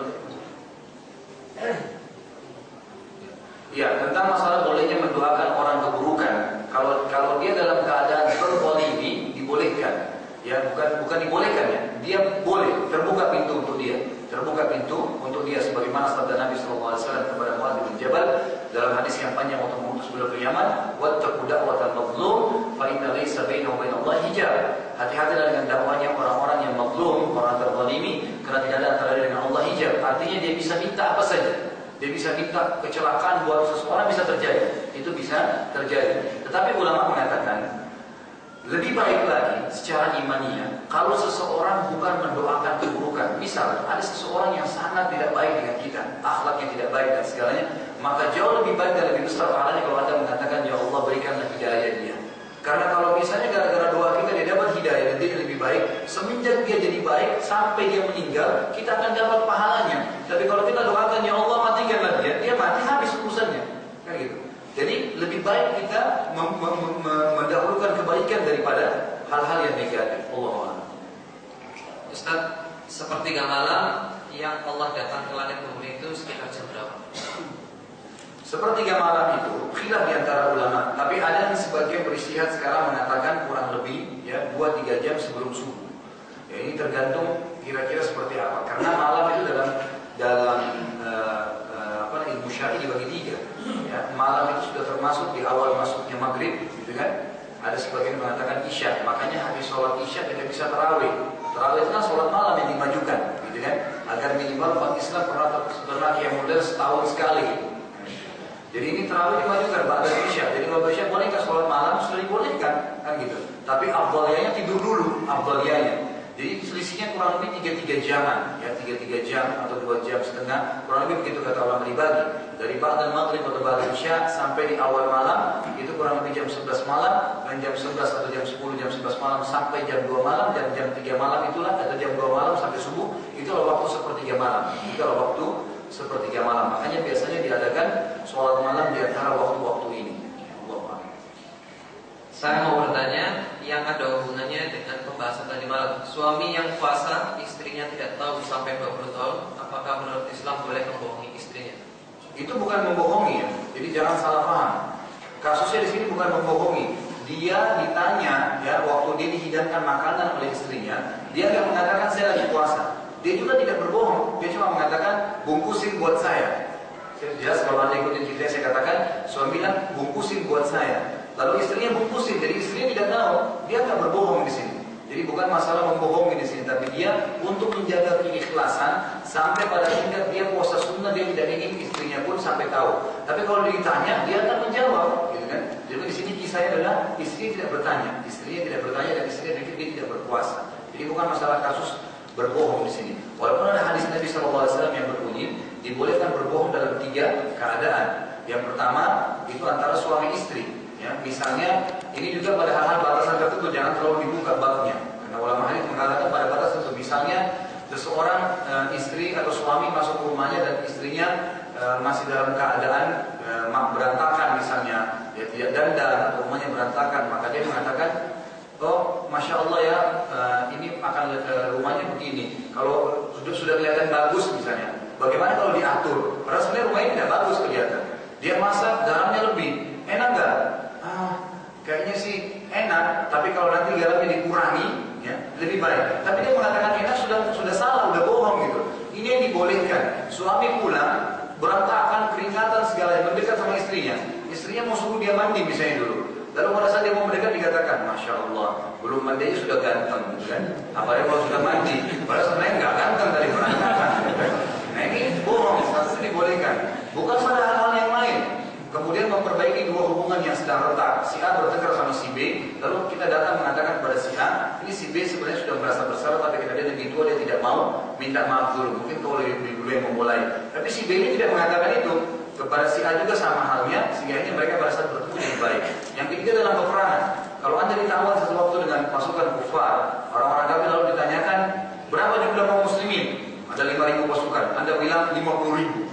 Ya, tentang masalah bolehnya mendoakan orang keburukan. Kalau kalau dia dalam keadaan. Ya, bukan bukan dibolehkan ya. Dia boleh, terbuka pintu untuk dia. Terbuka pintu untuk dia sebagaimana sabda Nabi sallallahu alaihi kepada Muadz bin Jabal dalam hadis yang panjang waktu mengutus beliau ke Yaman, "Wattaqu da'watal mazlum fa inna laysa bainahu wa bainallahi hijab." Hati-hatilah dengan dakwanya orang-orang yang mazlum, orang terzalimi, karena tidak ada antara dengan Allah hijab. Artinya dia bisa minta apa saja. Dia bisa minta kecelakaan buat seseorang bisa terjadi. Itu bisa terjadi. Tetapi ulama mengatakan lebih baik lagi secara imaninya kalau seseorang bukan mendoakan keburukan. Misal ada seseorang yang sangat tidak baik dengan kita, akhlaknya tidak baik dan segalanya, maka jauh lebih baik dan lebih besar pahalanya kalau Anda mengatakan ya Allah berikanlah hidayah dia. Karena kalau misalnya gara-gara doa kita dia dapat hidayah dan dia lebih baik, semenjak dia jadi baik sampai dia meninggal, kita akan dapat pahalanya. Tapi kalau kita doakan ya Allah matikanlah dia, dia mati habis urusannya. Kan gitu. Jadi lebih baik kita mendahulukan kebaikan daripada hal-hal yang negatif. Allah Ustaz, sepertiga malam yang Allah datang ke langit bumi itu sekitar jam berapa? Sepertiga malam itu khilaf di antara ulama, tapi ada yang sebagian beristihad sekarang mengatakan kurang lebih ya 2-3 jam sebelum subuh. Ya, ini tergantung kira-kira seperti apa. Karena malam itu dalam dalam uh, uh, apa ilmu syar'i dibagi tiga. Malam itu sudah termasuk di awal masuknya maghrib, gitu kan? Ada sebagian mengatakan isya, makanya habis sholat isya tidak bisa terawih. Terawih itu kan sholat malam yang dimajukan, gitu kan? Agar minimal umat Islam pernah pernah yang model setahun sekali. Jadi ini terawih diwajibkan pada Isya. Jadi kalau Isya bolehkah sholat malam sudah dibolehkan kan gitu. Tapi abdalianya tidur dulu abdalianya. Jadi selisihnya kurang lebih tiga tiga jaman, ya tiga tiga jam atau dua jam setengah, kurang lebih begitu kata ulama dibagi. Dari dan maghrib atau ba'da isya sampai di awal malam itu kurang lebih jam 11 malam dan jam 11 atau jam 10 jam 11 malam sampai jam 2 malam dan jam 3 malam itulah atau jam 2 malam sampai subuh itulah waktu sepertiga malam. Itulah waktu sepertiga malam. Makanya biasanya diadakan sholat malam di antara waktu-waktu ini. Saya mau bertanya yang ada hubungannya dengan pembahasan tadi malam. Suami yang puasa, istrinya tidak tahu sampai 20 tahun, apakah menurut Islam boleh membohongi istrinya? Itu bukan membohongi ya. Jadi jangan salah paham. Kasusnya di sini bukan membohongi. Dia ditanya ya waktu dia dihidangkan makanan oleh istrinya, dia akan mengatakan saya lagi puasa. Dia juga tidak berbohong, dia cuma mengatakan bungkusin buat saya. Saya jelas kalau anda ikutin cerita saya katakan, suami bilang bungkusin buat saya. Lalu istrinya bungkusin, jadi istrinya tidak tahu, dia nggak berbohong di sini. Jadi bukan masalah membohongi di sini, tapi dia untuk menjaga keikhlasan sampai pada tingkat dia puasa sunnah dia tidak ingin istrinya pun sampai tahu. Tapi kalau ditanya dia akan menjawab, gitu kan? Jadi di sini kisahnya adalah istri tidak bertanya, istrinya tidak bertanya dan istrinya dia tidak berpuasa. Jadi bukan masalah kasus berbohong di sini. Walaupun ada hadis Nabi SAW yang berbunyi dibolehkan berbohong dalam tiga keadaan. Yang pertama itu antara suami istri. Ya, misalnya ini juga pada hal-hal batasan tertentu jangan terlalu dibuka babnya. Karena ulama hadis mengatakan pada batas tertentu. Misalnya seseorang e, istri atau suami masuk ke rumahnya dan istrinya e, masih dalam keadaan e, berantakan misalnya, ya tidak dandan atau rumahnya berantakan, maka dia mengatakan Oh, masya Allah ya, uh, ini akan uh, rumahnya begini. Kalau sudah sudah kelihatan bagus misalnya, bagaimana kalau diatur? Padahal sebenarnya rumahnya tidak bagus kelihatan. Dia masak garamnya lebih, enak gak? Ah, kayaknya sih enak, tapi kalau nanti garamnya dikurangi, ya lebih baik. Tapi dia mengatakan enak sudah sudah salah, sudah bohong gitu. Ini yang dibolehkan. Suami pulang berantakan, keringatan segala yang mendekat sama istrinya. Istrinya mau suruh dia mandi misalnya dulu. Lalu pada saat dia mau mendekat dikatakan, Masya Allah, belum mandi sudah ganteng, gitu kan? Apalagi kalau sudah mandi, padahal sebenarnya nggak ganteng dari perantakan. Nah ini bohong, status dibolehkan. Bukan pada hal-hal yang lain. Kemudian memperbaiki dua hubungan yang sedang retak. Si A bertengkar sama si B, lalu kita datang mengatakan kepada si A, ini si B sebenarnya sudah merasa bersalah, tapi karena dia lebih tua dia tidak mau minta maaf dulu. Mungkin kau lebih dulu yang memulai. Tapi si B ini tidak mengatakan itu kepada si A juga sama halnya sehingga ini mereka saat bertemu lebih baik. Yang ketiga dalam peperangan. Kalau anda ditawan sesuatu dengan pasukan kufar, orang-orang kafir lalu ditanyakan berapa jumlah kaum muslimin? Ada 5.000 pasukan. Anda bilang 50.000.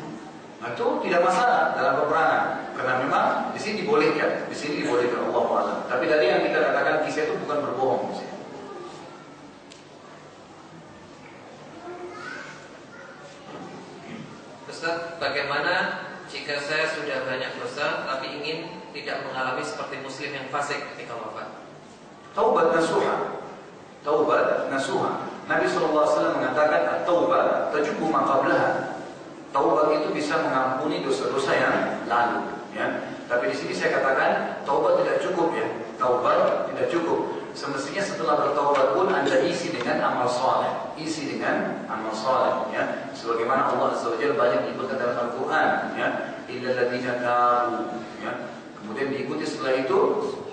Nah itu tidak masalah dalam peperangan karena memang di sini dibolehkan, di sini dibolehkan Allah Taala. Tapi tadi yang kita katakan kisah itu bukan berbohong. Ustaz, bagaimana jika saya sudah banyak dosa tapi ingin tidak mengalami seperti muslim yang fasik ketika wafat? Taubat nasuha. Taubat nasuha. Nabi SAW mengatakan taubat tajubu maqablaha. Taubat itu bisa mengampuni dosa-dosa yang lalu, ya. Tapi di sini saya katakan taubat tidak cukup ya. Taubat tidak cukup. Semestinya setelah bertaubat pun Anda isi dengan amal soleh, isi dengan amal soleh, ya. Sebagaimana Allah Azza banyak menyebutkan dalam Al-Quran, ya. Illa ladina tabu, ya. Kemudian diikuti setelah itu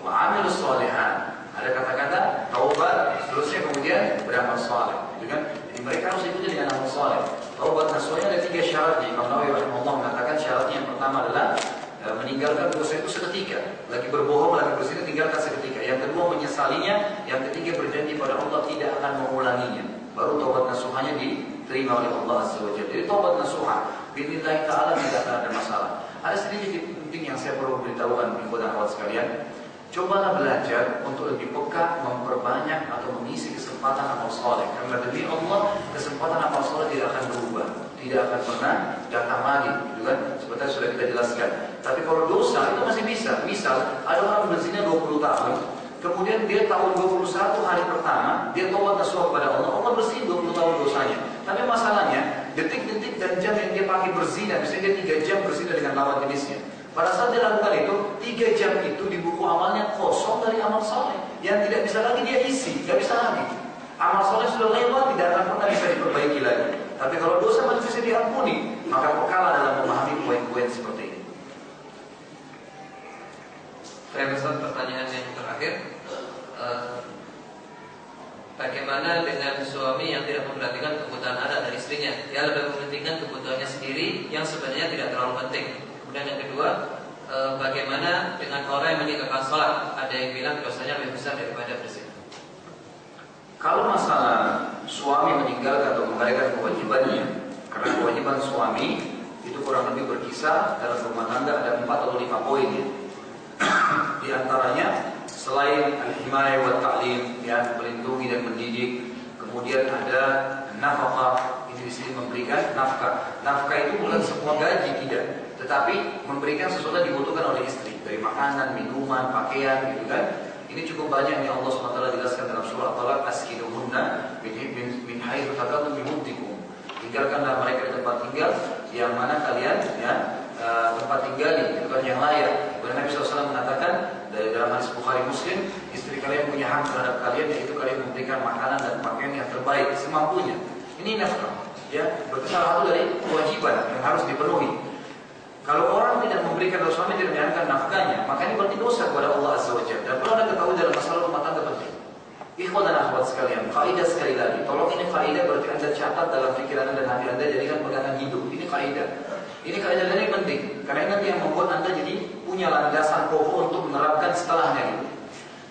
amil solehan. Ada kata-kata taubat, seterusnya kemudian beramal soleh, gitu kan? Jadi mereka harus ikuti dengan amal soleh. Taubat nasuhnya ada tiga syaratnya. Imam Nawawi rahimahullah mengatakan syaratnya yang pertama adalah E, meninggalkan dosa itu seketika. Lagi berbohong, lagi berzina, tinggalkan seketika. Yang kedua menyesalinya, yang ketiga berjanji pada Allah tidak akan mengulanginya. Baru taubat nasuhanya diterima oleh Allah wa Jadi taubat nasuhah, Bismillah ta'ala tidak akan ada masalah. Ada sedikit penting yang saya perlu beritahukan kepada awal sekalian. Cobalah belajar untuk lebih peka memperbanyak atau mengisi kesempatan amal soleh. Karena demi Allah kesempatan amal soleh tidak akan berubah, tidak akan pernah datang lagi, gitu kan? Seperti sudah kita jelaskan. Tapi kalau dosa itu masih bisa. Misal ada orang berzina 20 tahun, kemudian dia tahun 21 hari pertama dia taubat nasuh kepada Allah, Allah bersih 20 tahun dosanya. Tapi masalahnya detik-detik dan jam yang dia pakai berzina, misalnya dia 3 jam berzina dengan lawan jenisnya. Pada saat dia lakukan itu, tiga jam itu di buku amalnya kosong dari amal soleh. Yang tidak bisa lagi dia isi, tidak bisa lagi. Amal soleh sudah lewat, tidak akan pernah bisa diperbaiki lagi. Tapi kalau dosa masih bisa diampuni, maka pekalah dalam memahami poin-poin seperti ini. Saya pesan pertanyaan yang terakhir. Uh, Bagaimana dengan suami yang tidak memperhatikan kebutuhan anak dan istrinya? Dia lebih mementingkan kebutuhannya sendiri yang sebenarnya tidak terlalu penting. Kemudian yang kedua, e, bagaimana dengan orang yang meninggalkan sholat? Ada yang bilang dosanya lebih besar daripada berzina. Kalau masalah suami meninggalkan atau mengabaikan kewajibannya, karena kewajiban suami itu kurang lebih berkisar dalam rumah tangga ada empat atau lima poin ya. Di antaranya selain al-himayah wa ta'lim ya melindungi dan mendidik, kemudian ada nafkah ini di sini memberikan nafkah. Nafkah itu bukan semua gaji tidak, tetapi memberikan sesuatu yang dibutuhkan oleh istri dari makanan, minuman, pakaian gitu kan. Ini cukup banyak yang Allah SWT jelaskan dalam surah Talak askinuhunna min min, min haitsu taqaddum bimutikum. Tinggalkanlah mereka di tempat tinggal yang mana kalian ya uh, tempat tinggal itu kan yang layak. Kemudian Nabi SAW mengatakan dari dalam hadis Bukhari Muslim, istri kalian punya hak terhadap kalian yaitu kalian memberikan makanan dan pakaian yang terbaik semampunya. Ini nafkah, ya, berarti salah satu dari kewajiban yang harus dipenuhi. Kalau orang tidak memberikan dosa suami tidak menjalankan nafkahnya, maka ini berarti dosa kepada Allah Azza wa Jalla. Dan perlu anda ketahui dalam masalah rumah tangga penting. Ikhwan dan akhwat sekalian, kaidah sekali lagi. Tolong ini kaidah berarti anda catat dalam pikiran anda dan hati anda jadikan pegangan hidup. Ini kaidah. Ini kaidah ini penting karena ini yang membuat anda jadi punya landasan pokok untuk menerapkan setelahnya.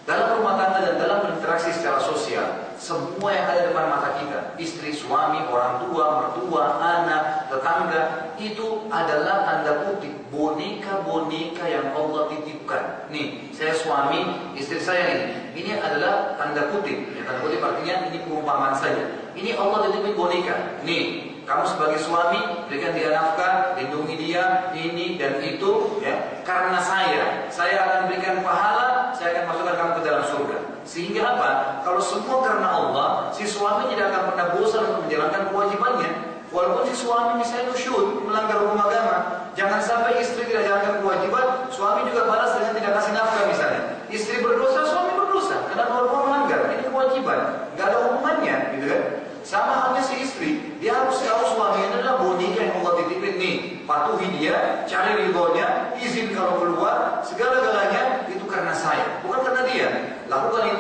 Dalam rumah tangga dan dalam interaksi secara sosial, semua yang ada depan mata kita, istri, suami, orang tua, mertua, anak, tetangga, itu adalah tanda kutip boneka-boneka yang Allah titipkan. Nih, saya suami, istri saya ini, ini adalah tanda kutip. Ya, tanda kutip artinya ini perumpamaan saja. Ini Allah titipin boneka. Nih, kamu sebagai suami berikan dia nafkah, lindungi dia, ini dan itu, ya. Karena saya, saya akan berikan pahala, saya akan masukkan kamu ke dalam surga. Sehingga apa? Kalau semua karena Allah, si suami tidak akan pernah bosan untuk menjalankan kewajibannya. Walaupun si suami misalnya nusyud, melanggar hukum agama, jangan sampai istri tidak jalankan kewajiban, suami juga balas dengan tidak kasih nafkah misalnya. Istri berdosa, suami berdosa, karena dua melanggar. Ini kewajiban, nggak ada hubungannya, gitu kan? Sama halnya si istri, dia harus tahu suaminya adalah boneka yang Allah titipin nih. Patuhi dia, cari ridhonya, izin kalau keluar, segala-galanya itu karena saya, bukan karena dia. Lakukan itu,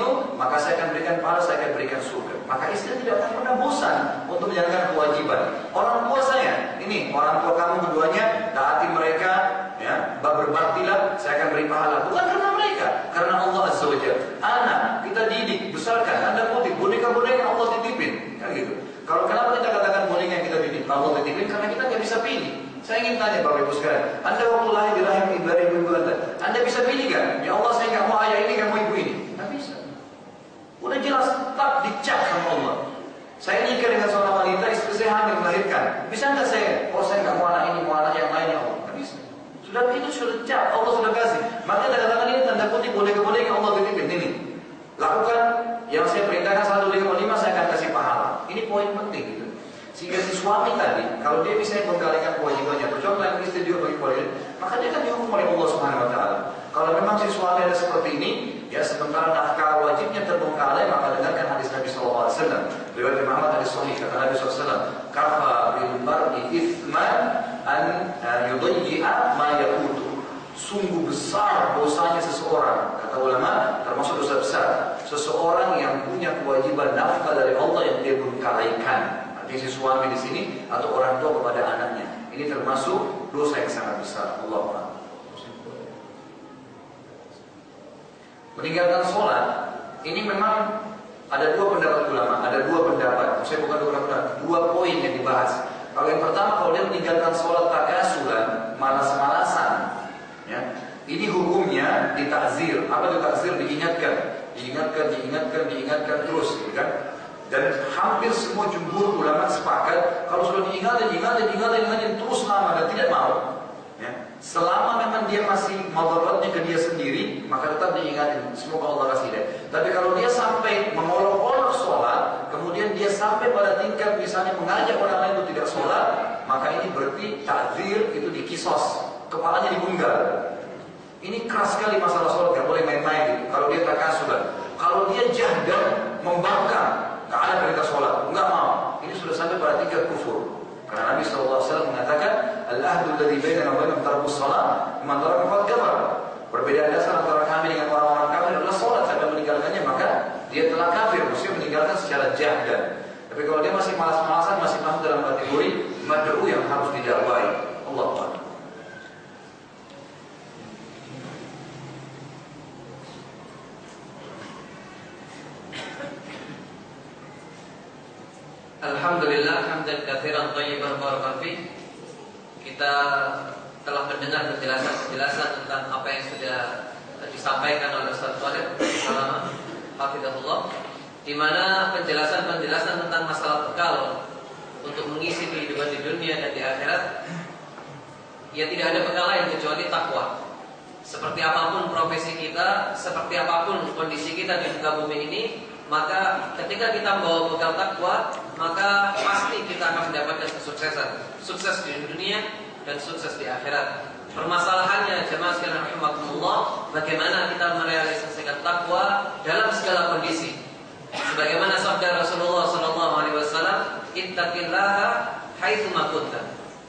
akan berikan pahala, saya akan berikan surga. Maka istri tidak akan pernah bosan untuk menjalankan kewajiban. Orang tua saya, ini orang tua kamu keduanya, taati mereka, ya, berbaktilah, saya akan beri pahala. Bukan karena mereka, karena Allah Azza wa Anak kita didik, besarkan, anda kutip boneka-boneka Allah titipin. Kan gitu. Kalau kenapa kita katakan boneka yang kita didik? Allah titipin karena kita nggak bisa pilih. Saya ingin tanya Bapak Ibu sekalian, Anda waktu lahir di rahim ibu ibu Anda, Anda bisa pilih kan? Ya Allah saya nggak mau ayah ini, nggak mau ibu ini. Nggak bisa. Jelas tak dicap sama Allah. Saya nikah dengan seorang wanita, istri saya hamil melahirkan. Bisa nggak saya? Oh saya nggak mau anak ini, mau anak yang lain ya Allah. Nggak bisa. Sudah itu sudah cap, Allah sudah kasih. Maka tanda tangan ini tanda kutip boleh-boleh Allah titipin ini. Lakukan yang saya perintahkan satu lima lima saya akan kasih pahala. Ini poin penting gitu. Sehingga si suami tadi, kalau dia bisa menggalikan kewajibannya, percontohan istri juga bagi kewajiban, maka dia akan dihukum oleh Allah Subhanahu Wa Taala. Kalau memang si suami ada seperti ini, ya sementara nafkah wajibnya terbengkalai, maka dengarkan hadis Nabi Wasallam. Riwayat Imam hadis Sahih kata Nabi Sallallahu "Kafa bil mar'i ithman an yudayyi'a ma yakutu." sungguh besar dosanya seseorang kata ulama termasuk dosa besar seseorang yang punya kewajiban nafkah dari Allah yang dia bengkalaikan artinya si suami di sini atau orang tua kepada anaknya ini termasuk dosa yang sangat besar Allah meninggalkan sholat ini memang ada dua pendapat ulama ada dua pendapat saya bukan dua pendapat dua poin yang dibahas kalau yang pertama kalau dia meninggalkan sholat takasulan malas-malasan Ya. Ini hukumnya ditakzir. Apa itu takzir? Diingatkan, diingatkan, diingatkan, diingatkan terus, gitu kan? Dan hampir semua jumhur ulama sepakat kalau sudah diingatkan, diingatkan, diingatkan, diingatkan terus lama dan tidak mau. Selama memang dia masih madaratnya ke dia sendiri, maka tetap diingatkan. Semoga Allah kasih dia. Tapi kalau dia sampai mengolok-olok sholat, kemudian dia sampai pada tingkat misalnya mengajak orang lain untuk tidak sholat, maka ini berarti takzir itu dikisos kepalanya dibunggal. Ini keras sekali masalah sholat, gak boleh main-main gitu. Kalau dia tak kasulan, kalau dia jahdan, membangkang, gak ada perintah sholat, nggak mau. Ini sudah sampai pada tingkat kufur. Karena Nabi SAW mengatakan, Al-ahdu ladhi bainana wa bainahum tarabus salat, man taraka faqad Perbedaan dasar antara kami dengan orang-orang kafir adalah sholat. Sampai meninggalkannya, maka dia telah kafir. Maksudnya meninggalkan secara jahdan. Tapi kalau dia masih malas-malasan, masih masuk dalam kategori mad'u yang harus didakwai. Allah Taala. Alhamdulillah hamdan katsiran thayyiban barakan fi. Kita telah mendengar penjelasan-penjelasan tentang apa yang sudah disampaikan oleh Ustaz Salama Hafizahullah di mana penjelasan-penjelasan tentang masalah bekal untuk mengisi kehidupan di dunia dan di akhirat ya tidak ada bekal lain kecuali takwa. Seperti apa pun profesi kita, seperti apa pun kondisi kita di muka bumi ini, maka ketika kita membawa bekal takwa, maka pasti kita akan mendapatkan kesuksesan, sukses di dunia dan sukses di akhirat. Permasalahannya jemaah sekalian rahimakumullah, bagaimana kita merealisasikan takwa dalam segala kondisi. Sebagaimana sabda Rasulullah sallallahu alaihi wasallam, "Ittaqillaha haitsu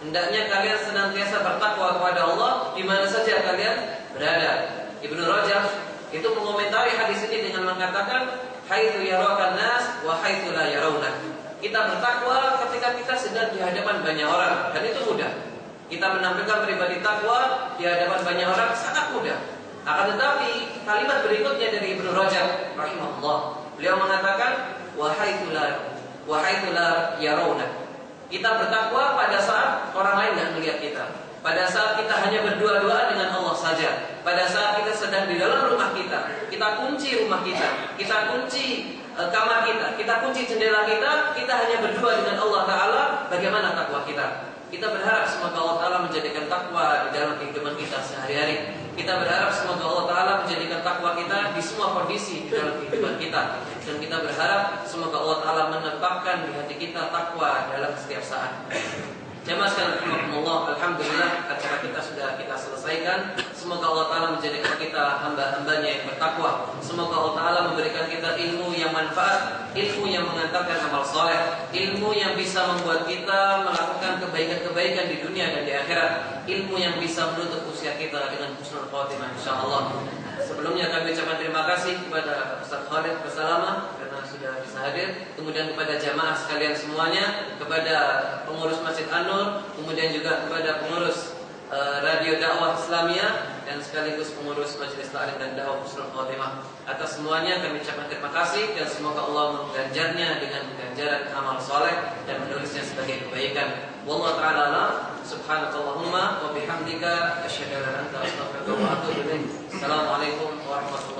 Hendaknya kalian senantiasa bertakwa kepada Allah di mana saja kalian berada. Ibnu Rajab itu mengomentari hadis ini dengan mengatakan haitsu yarakan nas wa haitsu la yarawna. Kita bertakwa ketika kita sedang di hadapan banyak orang dan itu mudah. Kita menampilkan pribadi takwa di hadapan banyak orang sangat mudah. Akan tetapi kalimat berikutnya dari Ibnu Rajab rahimahullah, beliau mengatakan wahai tular, wahai tular yarawna. Kita bertakwa pada saat orang lain tidak melihat kita. Pada saat kita hanya berdua-dua dengan Allah saja. Pada saat kita sedang di dalam rumah kita, kita kunci rumah kita, kita kunci uh, kamar kita, kita kunci jendela kita, kita hanya berdua dengan Allah Taala. Bagaimana takwa kita? Kita berharap semoga Allah Taala menjadikan takwa di dalam kehidupan kita sehari-hari. Kita berharap semoga Allah Taala menjadikan takwa kita di semua kondisi di dalam kehidupan kita. Dan kita berharap semoga Allah Taala menetapkan di hati kita takwa dalam setiap saat. Jamaah sekalian Allah, Alhamdulillah acara kita sudah kita selesaikan. Semoga Allah Taala menjadikan kita hamba-hambanya yang bertakwa. Semoga Allah Taala memberikan kita ilmu yang manfaat, ilmu yang mengantarkan amal soleh, ilmu yang bisa membuat kita melakukan kebaikan-kebaikan di dunia dan di akhirat, ilmu yang bisa menutup usia kita dengan husnul khotimah insyaallah. Sebelumnya kami ucapkan terima kasih kepada Ustaz Khalid Bersalama sudah bisa hadir, kemudian kepada jamaah sekalian semuanya, kepada pengurus Masjid An-Nur, kemudian juga kepada pengurus uh, Radio Dakwah Islamia dan sekaligus pengurus Majelis Ta'lim dan Dakwah Husnul Khotimah. Atas semuanya kami ucapkan terima kasih dan semoga Allah mengganjarnya dengan ganjaran amal soleh dan menulisnya sebagai kebaikan. Wallahu taala subhanakallahumma wa bihamdika asyhadu an la ilaha illa anta wa atubu ilaik. Assalamualaikum warahmatullahi wabarakatuh.